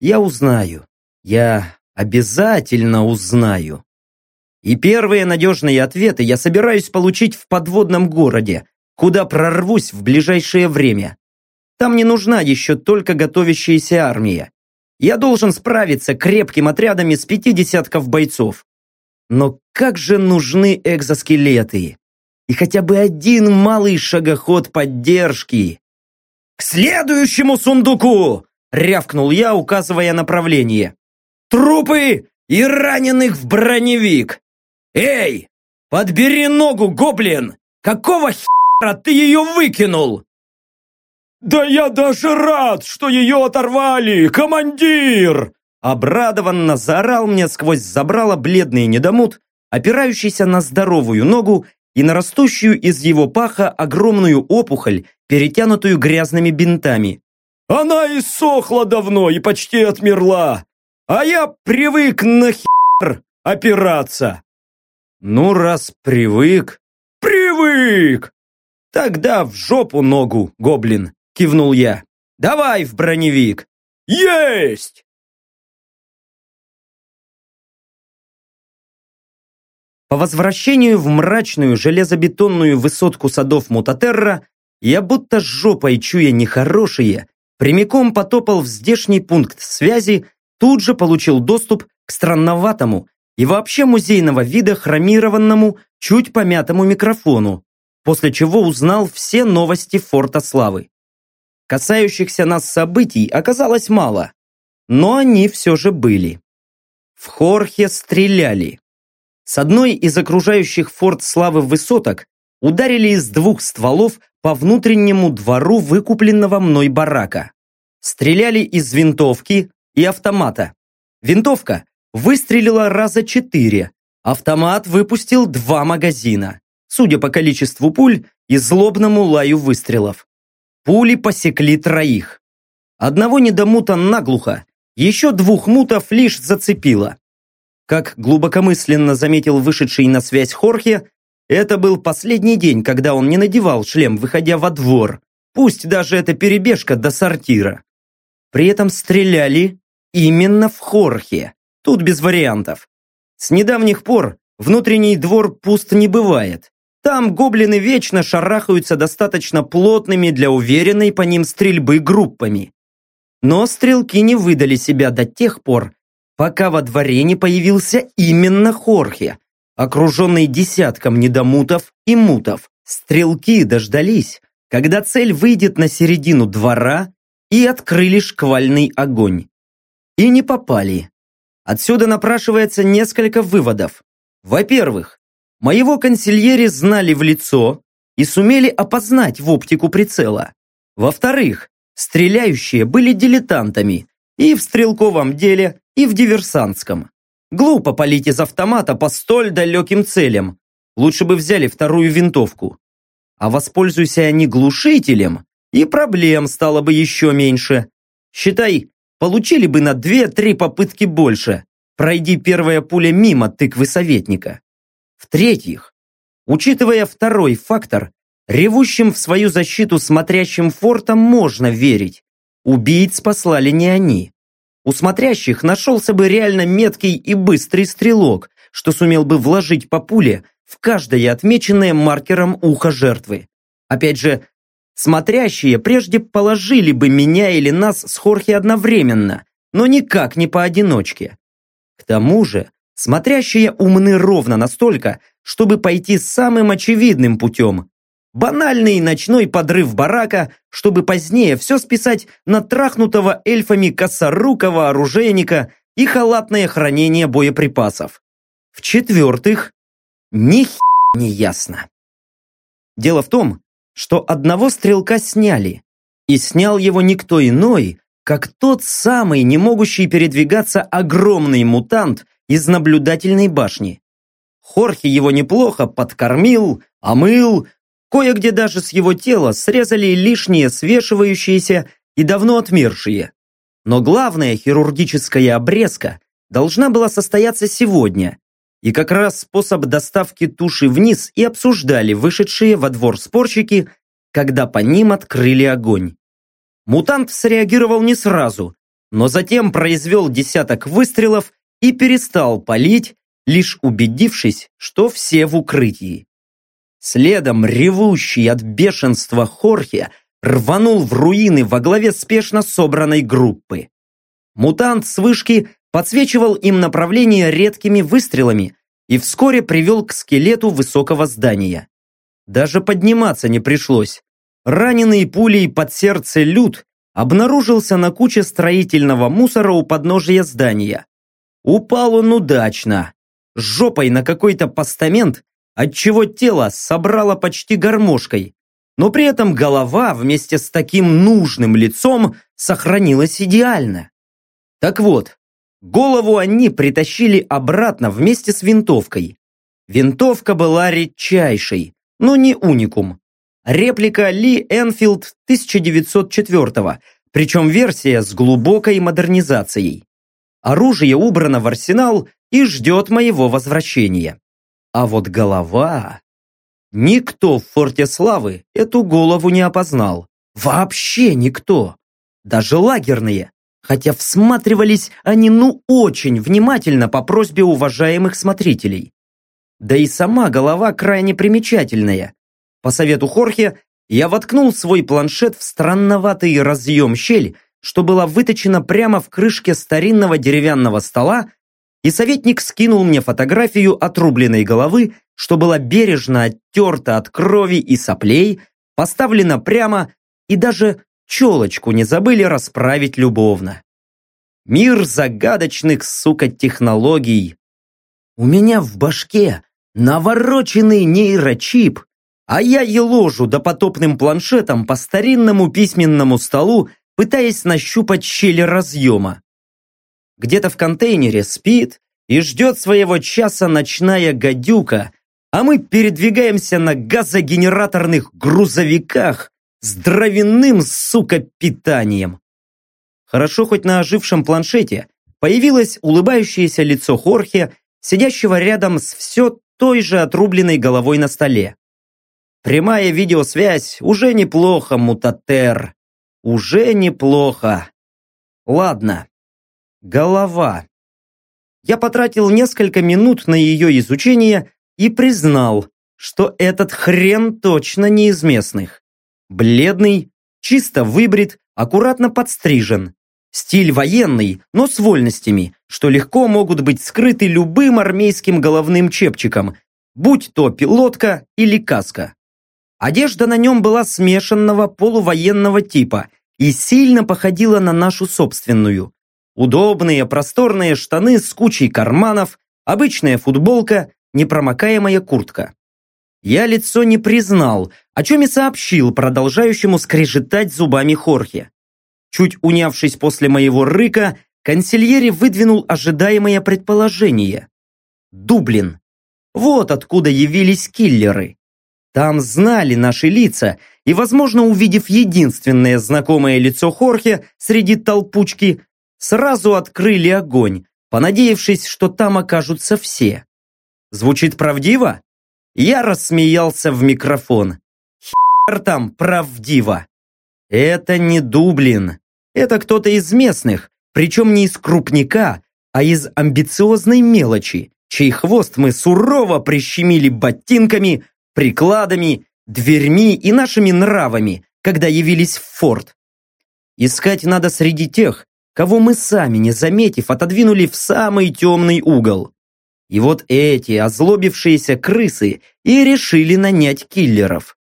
Я узнаю. Я обязательно узнаю. И первые надежные ответы я собираюсь получить в подводном городе, куда прорвусь в ближайшее время. Там не нужна еще только готовящаяся армия. Я должен справиться крепким отрядом из пяти десятков бойцов. Но как же нужны экзоскелеты? И хотя бы один малый шагоход поддержки. «К следующему сундуку!» — рявкнул я, указывая направление. «Трупы и раненых в броневик! Эй, подбери ногу, гоблин! Какого хера ты ее выкинул?» «Да я даже рад, что ее оторвали, командир!» Обрадованно заорал мне сквозь забрало бледный недомут, опирающийся на здоровую ногу и на растущую из его паха огромную опухоль, перетянутую грязными бинтами. «Она иссохла давно и почти отмерла, а я привык на хер опираться!» «Ну, раз привык...» «Привык!» «Тогда в жопу ногу, гоблин!» кивнул я. «Давай в броневик!» «Есть!» По возвращению в мрачную железобетонную высотку садов Мутатерра я будто жопой чуя нехорошие, прямиком потопал в здешний пункт связи, тут же получил доступ к странноватому и вообще музейного вида хромированному, чуть помятому микрофону, после чего узнал все новости Форта Славы. Касающихся нас событий оказалось мало, но они все же были. В Хорхе стреляли. С одной из окружающих форт славы высоток ударили из двух стволов по внутреннему двору выкупленного мной барака. Стреляли из винтовки и автомата. Винтовка выстрелила раза четыре, автомат выпустил два магазина, судя по количеству пуль и злобному лаю выстрелов. Пули посекли троих. Одного недомута наглухо, еще двух мутов лишь зацепило. Как глубокомысленно заметил вышедший на связь Хорхе, это был последний день, когда он не надевал шлем, выходя во двор, пусть даже это перебежка до сортира. При этом стреляли именно в Хорхе, тут без вариантов. С недавних пор внутренний двор пуст не бывает. Там гоблины вечно шарахаются достаточно плотными для уверенной по ним стрельбы группами. Но стрелки не выдали себя до тех пор, пока во дворе не появился именно Хорхе, окруженный десятком недомутов и мутов. Стрелки дождались, когда цель выйдет на середину двора и открыли шквальный огонь. И не попали. Отсюда напрашивается несколько выводов. Во-первых, Моего консильери знали в лицо и сумели опознать в оптику прицела. Во-вторых, стреляющие были дилетантами и в стрелковом деле, и в диверсантском. Глупо палить из автомата по столь далеким целям. Лучше бы взяли вторую винтовку. А воспользуйся они глушителем, и проблем стало бы еще меньше. Считай, получили бы на 2-3 попытки больше. Пройди первая пуля мимо тыквы советника. В-третьих, учитывая второй фактор, ревущим в свою защиту смотрящим фортом можно верить. Убийц послали не они. У смотрящих нашелся бы реально меткий и быстрый стрелок, что сумел бы вложить по пуле в каждое отмеченное маркером ухо жертвы. Опять же, смотрящие прежде положили бы меня или нас с Хорхе одновременно, но никак не поодиночке. К тому же, Смотрящие умны ровно настолько, чтобы пойти самым очевидным путем. Банальный ночной подрыв барака, чтобы позднее все списать на трахнутого эльфами косорукого оружейника и халатное хранение боеприпасов. В-четвертых, ни не ясно. Дело в том, что одного стрелка сняли, и снял его никто иной, как тот самый не могущий передвигаться огромный мутант, из наблюдательной башни. Хорхе его неплохо подкормил, омыл, кое-где даже с его тела срезали лишние свешивающиеся и давно отмершие. Но главная хирургическая обрезка должна была состояться сегодня, и как раз способ доставки туши вниз и обсуждали вышедшие во двор спорщики, когда по ним открыли огонь. Мутант среагировал не сразу, но затем произвел десяток выстрелов и перестал палить, лишь убедившись, что все в укрытии. Следом ревущий от бешенства Хорхе рванул в руины во главе спешно собранной группы. Мутант с вышки подсвечивал им направление редкими выстрелами и вскоре привел к скелету высокого здания. Даже подниматься не пришлось. Раненый пулей под сердце люд обнаружился на куче строительного мусора у подножия здания. Упал он удачно, жопой на какой-то постамент, отчего тело собрало почти гармошкой, но при этом голова вместе с таким нужным лицом сохранилась идеально. Так вот, голову они притащили обратно вместе с винтовкой. Винтовка была редчайшей, но не уникум. Реплика Ли Энфилд 1904 причем версия с глубокой модернизацией. Оружие убрано в арсенал и ждет моего возвращения. А вот голова... Никто в Форте Славы эту голову не опознал. Вообще никто. Даже лагерные. Хотя всматривались они ну очень внимательно по просьбе уважаемых смотрителей. Да и сама голова крайне примечательная. По совету Хорхе я воткнул свой планшет в странноватый разъем-щель что была выточена прямо в крышке старинного деревянного стола, и советник скинул мне фотографию отрубленной головы, что была бережно оттерта от крови и соплей, поставлена прямо и даже челочку не забыли расправить любовно. Мир загадочных, сука, технологий. У меня в башке навороченный нейрочип, а я еложу допотопным планшетом по старинному письменному столу пытаясь нащупать щели разъема. Где-то в контейнере спит и ждет своего часа ночная гадюка, а мы передвигаемся на газогенераторных грузовиках с дровяным, сука, питанием. Хорошо хоть на ожившем планшете появилось улыбающееся лицо Хорхе, сидящего рядом с все той же отрубленной головой на столе. Прямая видеосвязь уже неплохо, мутатер. Уже неплохо. Ладно. Голова. Я потратил несколько минут на ее изучение и признал, что этот хрен точно не из местных. Бледный, чисто выбрит, аккуратно подстрижен. Стиль военный, но с вольностями, что легко могут быть скрыты любым армейским головным чепчиком, будь то пилотка или каска. Одежда на нем была смешанного полувоенного типа и сильно походила на нашу собственную. Удобные просторные штаны с кучей карманов, обычная футболка, непромокаемая куртка. Я лицо не признал, о чем и сообщил продолжающему скрежетать зубами Хорхе. Чуть унявшись после моего рыка, консильери выдвинул ожидаемое предположение. Дублин. Вот откуда явились киллеры. Там знали наши лица, и, возможно, увидев единственное знакомое лицо Хорхе среди толпучки, сразу открыли огонь, понадеявшись, что там окажутся все. Звучит правдиво? Я рассмеялся в микрофон. Хер там правдиво. Это не Дублин. Это кто-то из местных, причем не из крупника, а из амбициозной мелочи, чей хвост мы сурово прищемили ботинками, прикладами, дверьми и нашими нравами, когда явились в форт. Искать надо среди тех, кого мы сами, не заметив, отодвинули в самый темный угол. И вот эти озлобившиеся крысы и решили нанять киллеров.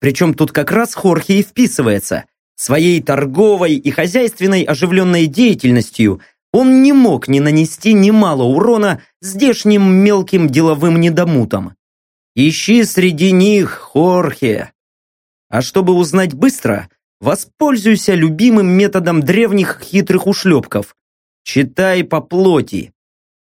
Причем тут как раз Хорхе и вписывается. Своей торговой и хозяйственной оживленной деятельностью он не мог не нанести немало урона здешним мелким деловым недомутам. Ищи среди них Хорхе. А чтобы узнать быстро, воспользуйся любимым методом древних хитрых ушлепков. Читай по плоти.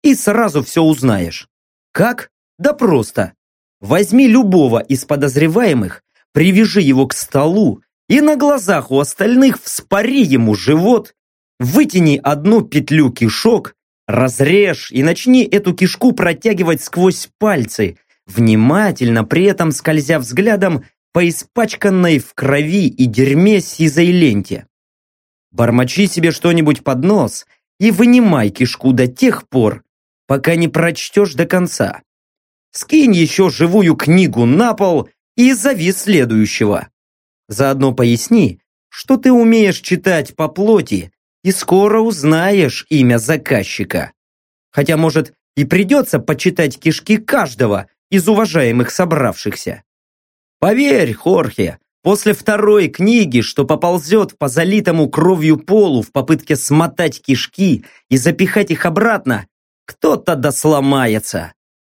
И сразу все узнаешь. Как? Да просто. Возьми любого из подозреваемых, привяжи его к столу и на глазах у остальных вспори ему живот, вытяни одну петлю кишок, разрежь и начни эту кишку протягивать сквозь пальцы, внимательно при этом скользя взглядом по испачканной в крови и дерьме сизой ленте. Бормочи себе что-нибудь под нос и вынимай кишку до тех пор, пока не прочтешь до конца. Скинь еще живую книгу на пол и зови следующего. Заодно поясни, что ты умеешь читать по плоти, и скоро узнаешь имя заказчика. Хотя, может, и придется почитать кишки каждого из уважаемых собравшихся. Поверь, Хорхе, после второй книги, что поползет по залитому кровью полу в попытке смотать кишки и запихать их обратно, кто-то да сломается.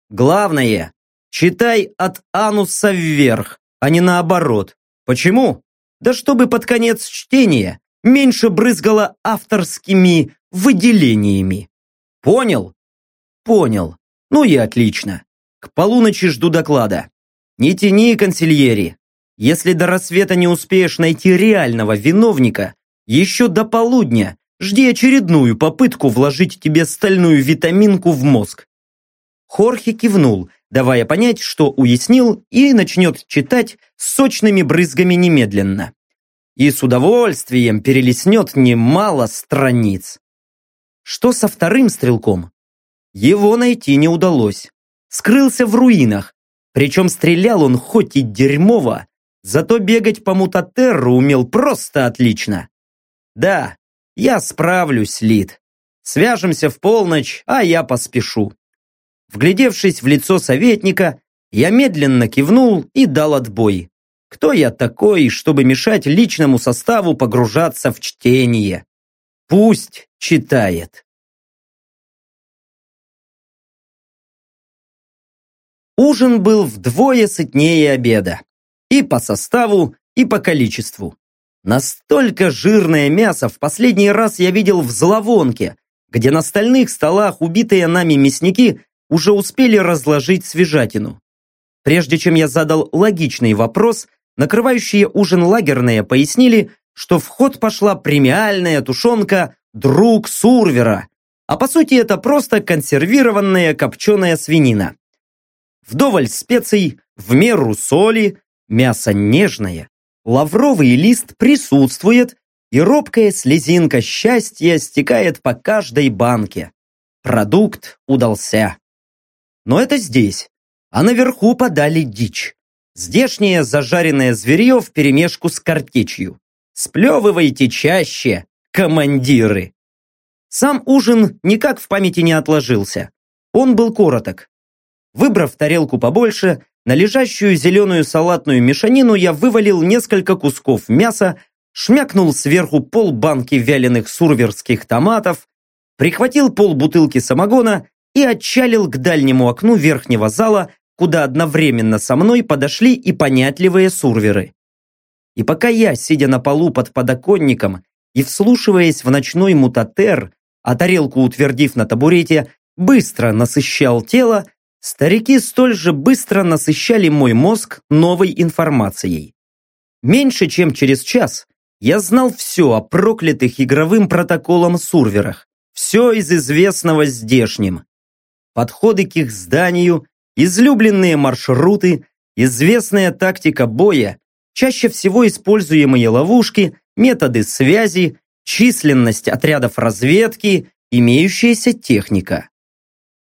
Главное, читай от ануса вверх, а не наоборот. Почему? Да чтобы под конец чтения меньше брызгало авторскими выделениями. Понял? Понял. Ну и отлично. К полуночи жду доклада. Не тяни, консильери. Если до рассвета не успеешь найти реального виновника, еще до полудня жди очередную попытку вложить тебе стальную витаминку в мозг. Хорхе кивнул, давая понять, что уяснил и начнет читать сочными брызгами немедленно. И с удовольствием перелеснет немало страниц. Что со вторым стрелком? Его найти не удалось. Скрылся в руинах, причем стрелял он хоть и дерьмово, зато бегать по мутатерру умел просто отлично. Да, я справлюсь, Лид. Свяжемся в полночь, а я поспешу. Вглядевшись в лицо советника, я медленно кивнул и дал отбой. Кто я такой, чтобы мешать личному составу погружаться в чтение? Пусть читает. Ужин был вдвое сытнее обеда. И по составу, и по количеству. Настолько жирное мясо в последний раз я видел в Зловонке, где на стальных столах убитые нами мясники уже успели разложить свежатину. Прежде чем я задал логичный вопрос, накрывающие ужин лагерные пояснили, что в ход пошла премиальная тушенка «Друг Сурвера», а по сути это просто консервированная копченая свинина. Вдоволь специй, в меру соли, мясо нежное, лавровый лист присутствует, и робкая слезинка счастья стекает по каждой банке. Продукт удался. Но это здесь, а наверху подали дичь. Здешнее зажаренное зверье вперемешку с картечью. Сплевывайте чаще, командиры. Сам ужин никак в памяти не отложился. Он был короток. Выбрав тарелку побольше, на лежащую зеленую салатную мешанину я вывалил несколько кусков мяса, шмякнул сверху полбанки вяленых сурверских томатов, прихватил полбутылки самогона и отчалил к дальнему окну верхнего зала, куда одновременно со мной подошли и понятливые сурверы. И пока я, сидя на полу под подоконником и вслушиваясь в ночной мутатер, а тарелку утвердив на табурете, быстро насыщал тело, Старики столь же быстро насыщали мой мозг новой информацией. Меньше чем через час я знал все о проклятых игровым протоколом сурверах, все из известного здешним. Подходы к их зданию, излюбленные маршруты, известная тактика боя, чаще всего используемые ловушки, методы связи, численность отрядов разведки, имеющаяся техника.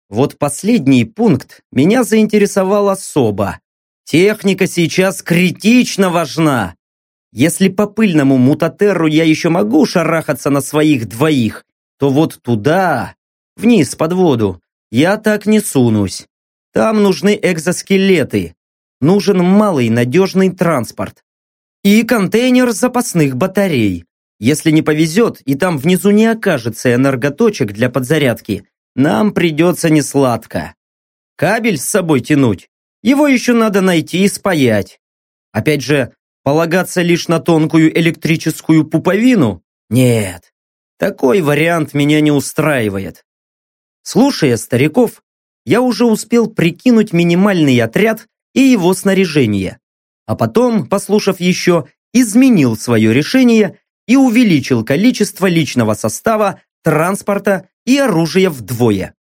Вот последний пункт меня заинтересовал особо. Техника сейчас критично важна. Если по пыльному мутатерру я еще могу шарахаться на своих двоих, то вот туда, вниз под воду, я так не сунусь. Там нужны экзоскелеты. Нужен малый надежный транспорт. И контейнер запасных батарей. Если не повезет, и там внизу не окажется энерготочек для подзарядки, нам придется несладко. Кабель с собой тянуть. Его еще надо найти и спаять. Опять же, полагаться лишь на тонкую электрическую пуповину? Нет, такой вариант меня не устраивает. Слушая стариков, я уже успел прикинуть минимальный отряд и его снаряжение. А потом, послушав еще, изменил свое решение и увеличил количество личного состава, транспорта и оружия вдвое.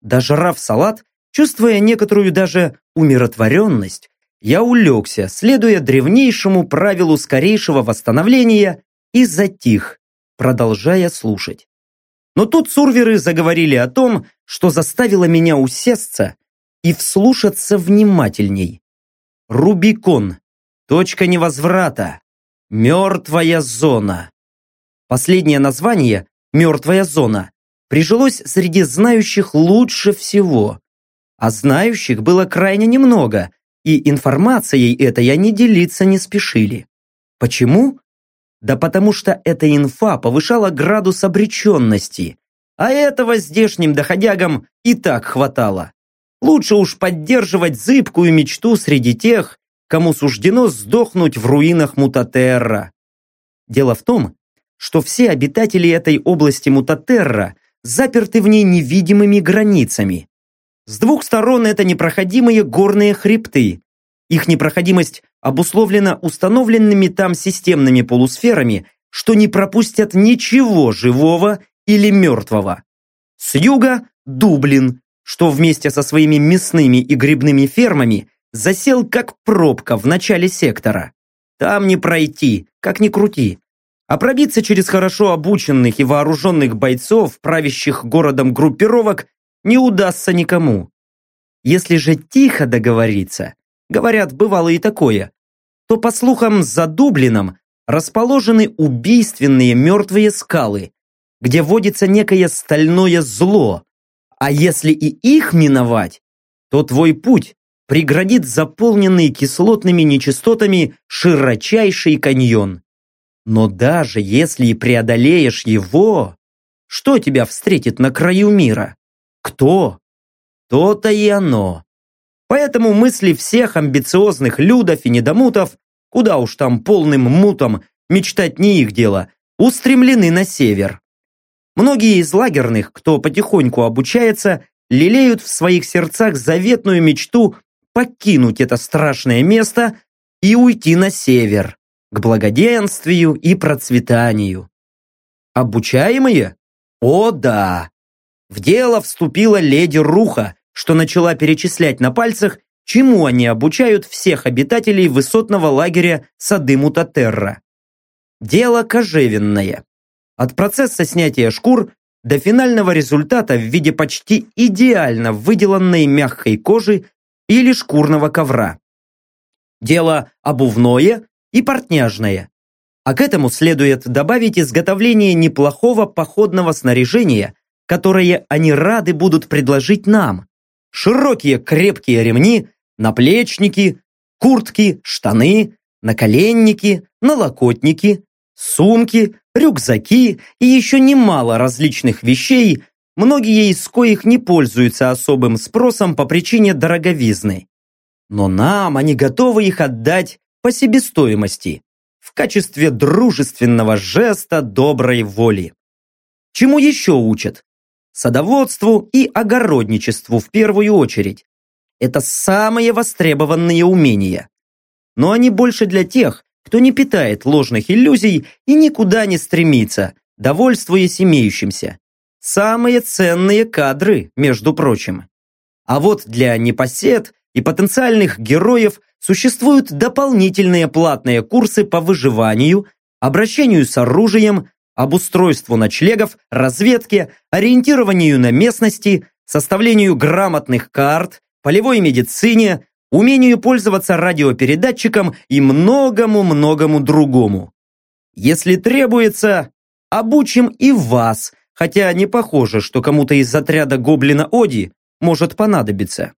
Дожрав салат, чувствуя некоторую даже умиротворенность, я улегся, следуя древнейшему правилу скорейшего восстановления, и затих, продолжая слушать. Но тут сурверы заговорили о том, что заставило меня усесться и вслушаться внимательней. Рубикон. Точка невозврата. Мертвая зона. Последнее название «Мертвая зона» прижилось среди знающих лучше всего. А знающих было крайне немного, и информацией этой они делиться не спешили. Почему? Да потому что эта инфа повышала градус обреченности, а этого здешним доходягам и так хватало. Лучше уж поддерживать зыбкую мечту среди тех, кому суждено сдохнуть в руинах Мутатерра. Дело в том, что все обитатели этой области Мутатерра заперты в ней невидимыми границами. С двух сторон это непроходимые горные хребты. Их непроходимость обусловлена установленными там системными полусферами, что не пропустят ничего живого или мертвого. С юга – Дублин, что вместе со своими мясными и грибными фермами засел как пробка в начале сектора. Там не пройти, как ни крути. А пробиться через хорошо обученных и вооруженных бойцов, правящих городом группировок, не удастся никому. Если же тихо договориться, говорят, бывало и такое, то, по слухам, за Дублином расположены убийственные мертвые скалы, где водится некое стальное зло, а если и их миновать, то твой путь преградит заполненный кислотными нечистотами широчайший каньон. Но даже если преодолеешь его, что тебя встретит на краю мира? Кто? То-то и оно. Поэтому мысли всех амбициозных людов и недомутов, куда уж там полным мутом, мечтать не их дело, устремлены на север. Многие из лагерных, кто потихоньку обучается, лелеют в своих сердцах заветную мечту покинуть это страшное место и уйти на север, к благоденствию и процветанию. Обучаемые? О да! В дело вступила леди Руха, что начала перечислять на пальцах, чему они обучают всех обитателей высотного лагеря Сады Мутатерра. Дело кожевенное. От процесса снятия шкур до финального результата в виде почти идеально выделанной мягкой кожи или шкурного ковра. Дело обувное и портняжное. А к этому следует добавить изготовление неплохого походного снаряжения, которое они рады будут предложить нам. Широкие крепкие ремни, наплечники, куртки, штаны, наколенники, налокотники, сумки, рюкзаки и еще немало различных вещей, многие из коих не пользуются особым спросом по причине дороговизны. Но нам они готовы их отдать по себестоимости, в качестве дружественного жеста доброй воли. Чему еще учат? Садоводству и огородничеству в первую очередь. Это самые востребованные умения. Но они больше для тех, кто не питает ложных иллюзий и никуда не стремится, довольствуясь имеющимся. Самые ценные кадры, между прочим. А вот для непосед и потенциальных героев существуют дополнительные платные курсы по выживанию, обращению с оружием, обустройству ночлегов, разведке, ориентированию на местности, составлению грамотных карт, полевой медицине, умению пользоваться радиопередатчиком и многому-многому другому. Если требуется, обучим и вас, хотя не похоже, что кому-то из отряда Гоблина Оди может понадобиться.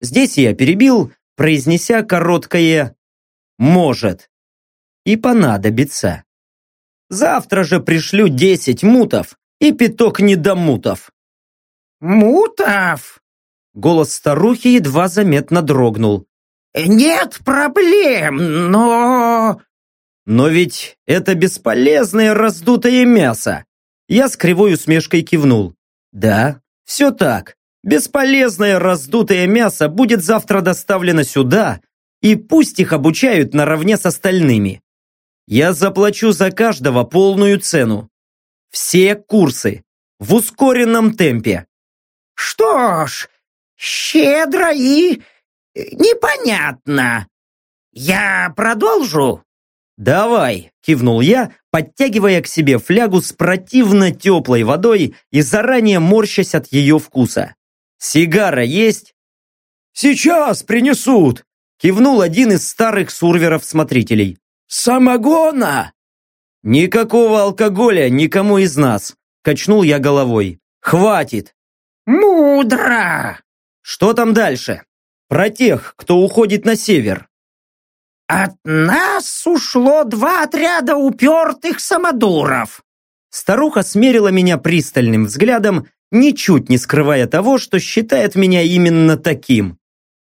Здесь я перебил, произнеся короткое «может» и понадобится. Завтра же пришлю десять мутов и пяток недомутов. «Мутов?» Голос старухи едва заметно дрогнул. «Нет проблем, но...» «Но ведь это бесполезное раздутое мясо!» Я с кривой усмешкой кивнул. «Да, все так. Бесполезное раздутое мясо будет завтра доставлено сюда, и пусть их обучают наравне с остальными. Я заплачу за каждого полную цену. Все курсы. В ускоренном темпе. Что ж, щедро и непонятно. Я продолжу? «Давай!» – кивнул я, подтягивая к себе флягу с противно теплой водой и заранее морщась от ее вкуса. «Сигара есть?» «Сейчас принесут!» – кивнул один из старых сурверов-смотрителей. «Самогона!» «Никакого алкоголя никому из нас!» – качнул я головой. «Хватит!» «Мудро!» «Что там дальше?» «Про тех, кто уходит на север». «От нас ушло два отряда упертых самодуров!» Старуха смерила меня пристальным взглядом, ничуть не скрывая того, что считает меня именно таким.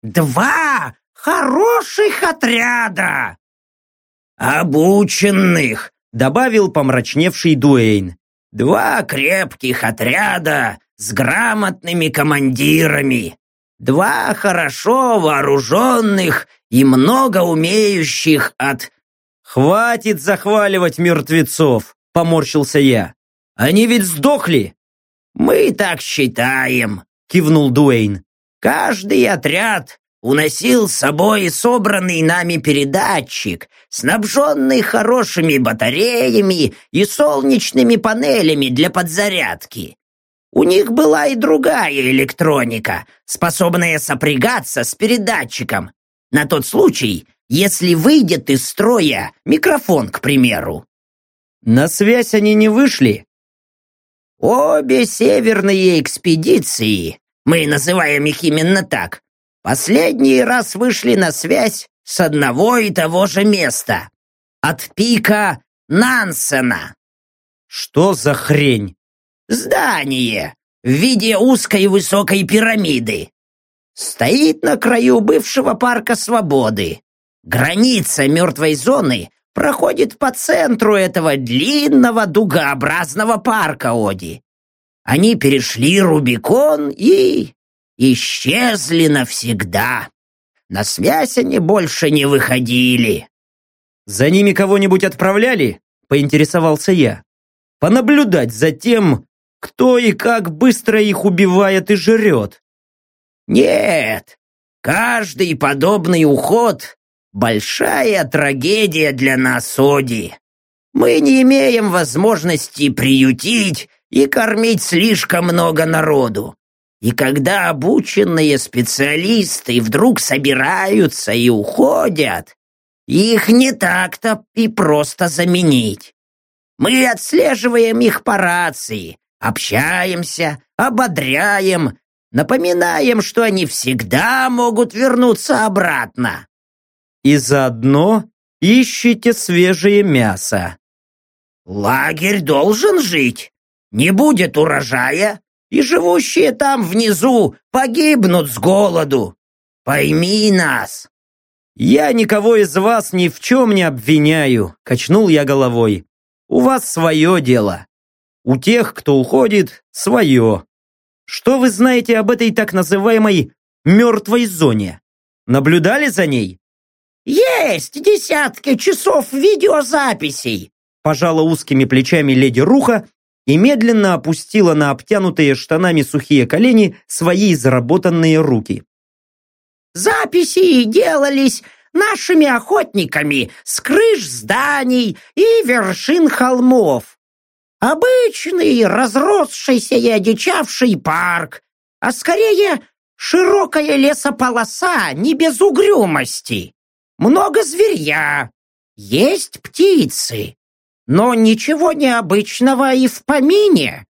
«Два хороших отряда!» «Обученных!» — добавил помрачневший Дуэйн. «Два крепких отряда с грамотными командирами. Два хорошо вооруженных и много умеющих от... «Хватит захваливать мертвецов!» — поморщился я. «Они ведь сдохли!» «Мы так считаем!» — кивнул Дуэйн. «Каждый отряд уносил с собой собранный нами передатчик, снабженный хорошими батареями и солнечными панелями для подзарядки. У них была и другая электроника, способная сопрягаться с передатчиком. На тот случай, если выйдет из строя микрофон, к примеру. На связь они не вышли? Обе северные экспедиции, мы называем их именно так, последний раз вышли на связь с одного и того же места. От пика Нансена. Что за хрень? Здание в виде узкой высокой пирамиды. Стоит на краю бывшего парка Свободы. Граница мертвой зоны проходит по центру этого длинного дугообразного парка Оди. Они перешли Рубикон и... исчезли навсегда. На связь они больше не выходили. «За ними кого-нибудь отправляли?» – поинтересовался я. «Понаблюдать за тем, кто и как быстро их убивает и жрет. Нет, каждый подобный уход – большая трагедия для нас, Оди. Мы не имеем возможности приютить и кормить слишком много народу. И когда обученные специалисты вдруг собираются и уходят, их не так-то и просто заменить. Мы отслеживаем их по рации, общаемся, ободряем, напоминаем, что они всегда могут вернуться обратно. И заодно ищите свежее мясо. Лагерь должен жить. Не будет урожая, и живущие там внизу погибнут с голоду. Пойми нас. Я никого из вас ни в чем не обвиняю, качнул я головой. У вас свое дело. У тех, кто уходит, свое. Что вы знаете об этой так называемой мертвой зоне? Наблюдали за ней? Есть десятки часов видеозаписей. Пожала узкими плечами леди Руха и медленно опустила на обтянутые штанами сухие колени свои заработанные руки. Записи делались нашими охотниками с крыш зданий и вершин холмов. Обычный, разросшийся и одичавший парк, а скорее широкая лесополоса не без угрюмости. Много зверья, есть птицы, но ничего необычного и в помине.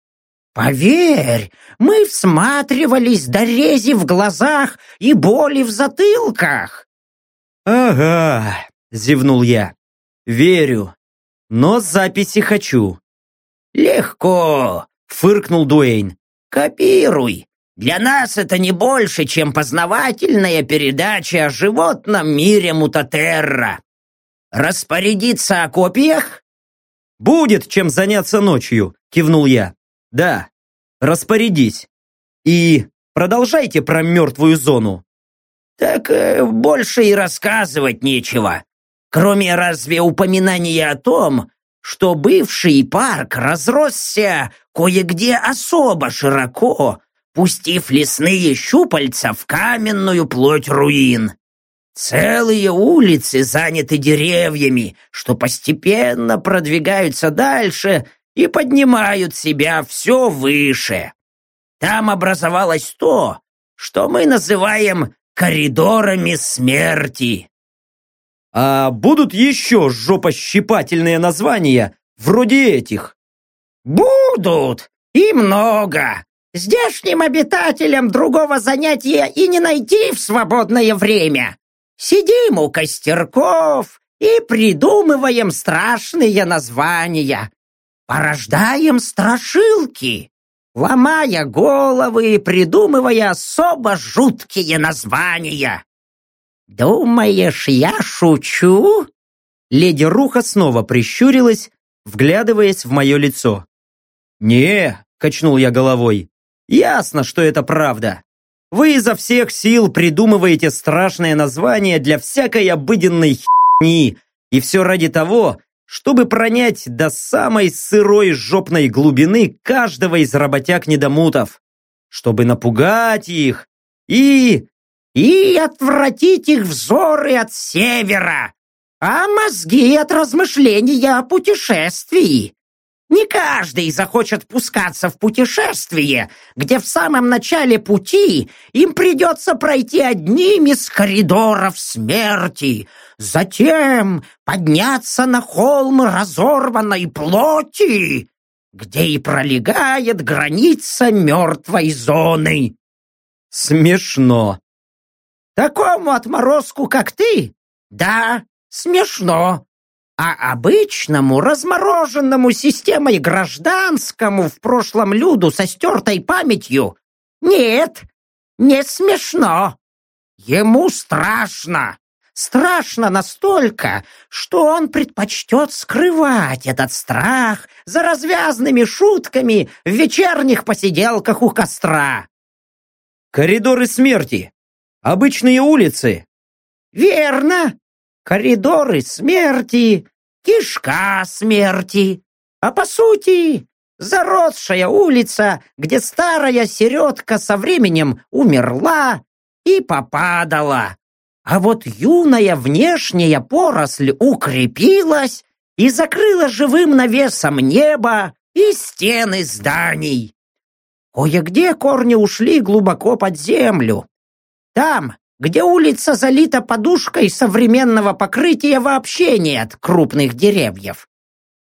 Поверь, мы всматривались до рези в глазах и боли в затылках. Ага, зевнул я. Верю, но записи хочу. Легко, фыркнул Дуэйн. Копируй. Для нас это не больше, чем познавательная передача о животном мире Мутатерра. Распорядиться о копиях? Будет чем заняться ночью, кивнул я. Да, распорядись. И продолжайте про мертвую зону. Так э, больше и рассказывать нечего. Кроме разве упоминания о том, что бывший парк разросся кое-где особо широко, пустив лесные щупальца в каменную плоть руин. Целые улицы заняты деревьями, что постепенно продвигаются дальше и поднимают себя все выше. Там образовалось то, что мы называем коридорами смерти. А будут еще жопощипательные названия, вроде этих? Будут, и много. Здешним обитателям другого занятия и не найти в свободное время. Сидим у костерков и придумываем страшные названия. Порождаем страшилки, ломая головы и придумывая особо жуткие названия. «Думаешь, я шучу?» Леди Руха снова прищурилась, вглядываясь в мое лицо. «Не», — качнул я головой, — «ясно, что это правда. Вы изо всех сил придумываете страшное название для всякой обыденной хни, и все ради того, чтобы пронять до самой сырой жопной глубины каждого из работяг-недомутов, чтобы напугать их и и отвратить их взоры от севера, а мозги от размышления о путешествии. Не каждый захочет пускаться в путешествие, где в самом начале пути им придется пройти одним из коридоров смерти, затем подняться на холм разорванной плоти, где и пролегает граница мертвой зоны. Смешно, Такому отморозку, как ты? Да, смешно. А обычному, размороженному системой гражданскому в прошлом люду со стертой памятью нет, не смешно. Ему страшно. Страшно настолько, что он предпочтет скрывать этот страх за развязными шутками в вечерних посиделках у костра. «Коридоры смерти Обычные улицы. Верно. Коридоры смерти, кишка смерти. А по сути, заросшая улица, где старая середка со временем умерла и попадала. А вот юная внешняя поросль укрепилась и закрыла живым навесом небо и стены зданий. Кое-где корни ушли глубоко под землю, там, где улица залита подушкой современного покрытия, вообще нет крупных деревьев.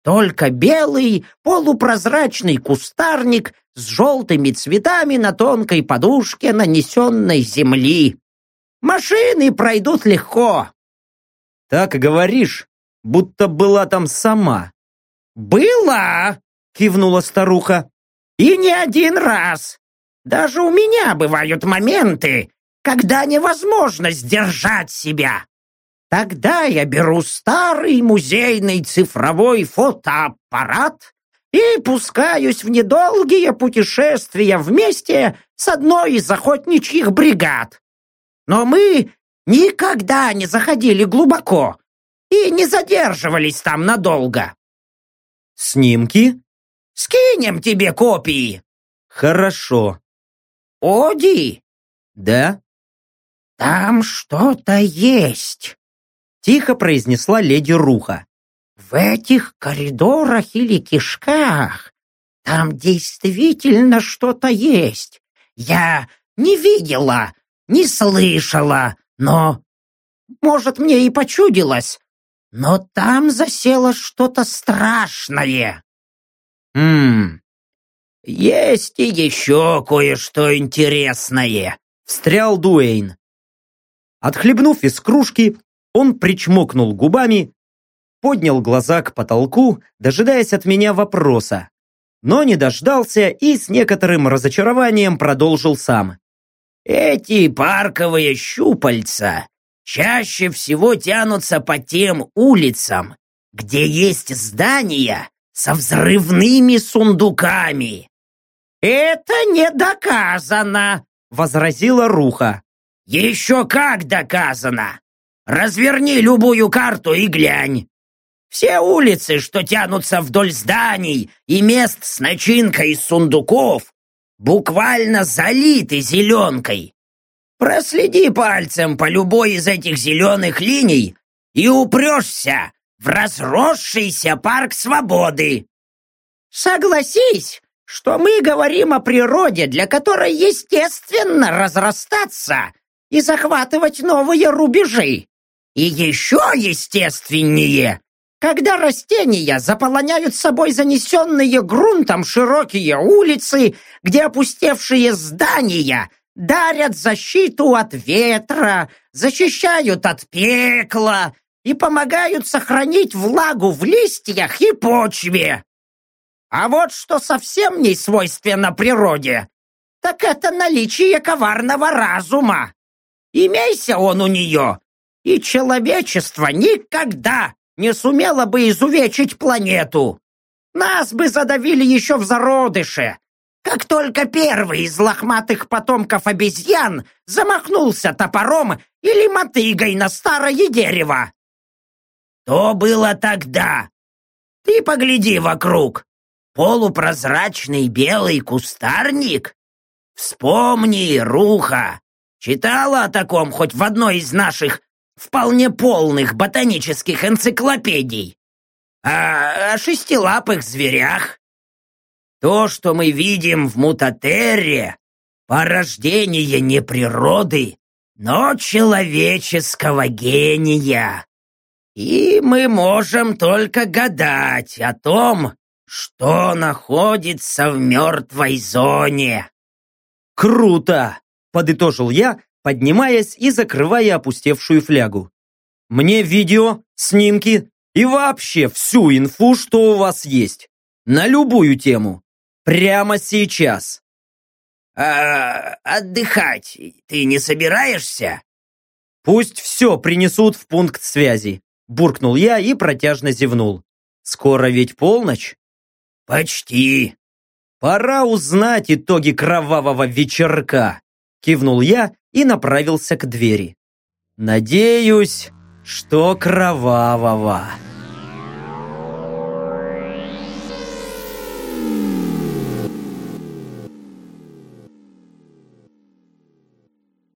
Только белый полупрозрачный кустарник с желтыми цветами на тонкой подушке нанесенной земли. Машины пройдут легко. Так говоришь, будто была там сама. «Была!» — кивнула старуха. «И не один раз. Даже у меня бывают моменты, когда невозможно сдержать себя. Тогда я беру старый музейный цифровой фотоаппарат и пускаюсь в недолгие путешествия вместе с одной из охотничьих бригад. Но мы никогда не заходили глубоко и не задерживались там надолго. Снимки? Скинем тебе копии. Хорошо. Оди? Да? «Там что-то есть», — тихо произнесла леди Руха. «В этих коридорах или кишках там действительно что-то есть. Я не видела, не слышала, но, может, мне и почудилось, но там засело что-то страшное». «Ммм, «Есть и еще кое-что интересное», — встрял Дуэйн. Отхлебнув из кружки, он причмокнул губами, поднял глаза к потолку, дожидаясь от меня вопроса, но не дождался и с некоторым разочарованием продолжил сам. «Эти парковые щупальца чаще всего тянутся по тем улицам, где есть здания со взрывными сундуками. «Это не доказано!» — возразила Руха. «Еще как доказано! Разверни любую карту и глянь. Все улицы, что тянутся вдоль зданий и мест с начинкой из сундуков, буквально залиты зеленкой. Проследи пальцем по любой из этих зеленых линий и упрешься в разросшийся парк свободы. Согласись, что мы говорим о природе, для которой естественно разрастаться и захватывать новые рубежи. И еще естественнее, когда растения заполоняют собой занесенные грунтом широкие улицы, где опустевшие здания дарят защиту от ветра, защищают от пекла и помогают сохранить влагу в листьях и почве. А вот что совсем не свойственно природе, так это наличие коварного разума. Имейся он у нее, и человечество никогда не сумело бы изувечить планету. Нас бы задавили еще в зародыше, как только первый из лохматых потомков обезьян замахнулся топором или мотыгой на старое дерево. То было тогда. Ты погляди вокруг полупрозрачный белый кустарник? Вспомни, Руха, читала о таком хоть в одной из наших вполне полных ботанических энциклопедий? А о шестилапых зверях? То, что мы видим в Мутатерре, порождение не природы, но человеческого гения. И мы можем только гадать о том, что находится в мертвой зоне. Круто! Подытожил я, поднимаясь и закрывая опустевшую флягу. Мне видео, снимки и вообще всю инфу, что у вас есть. На любую тему. Прямо сейчас. А отдыхать ты не собираешься? Пусть все принесут в пункт связи. Буркнул я и протяжно зевнул. Скоро ведь полночь? «Почти!» «Пора узнать итоги кровавого вечерка!» Кивнул я и направился к двери. «Надеюсь, что кровавого!»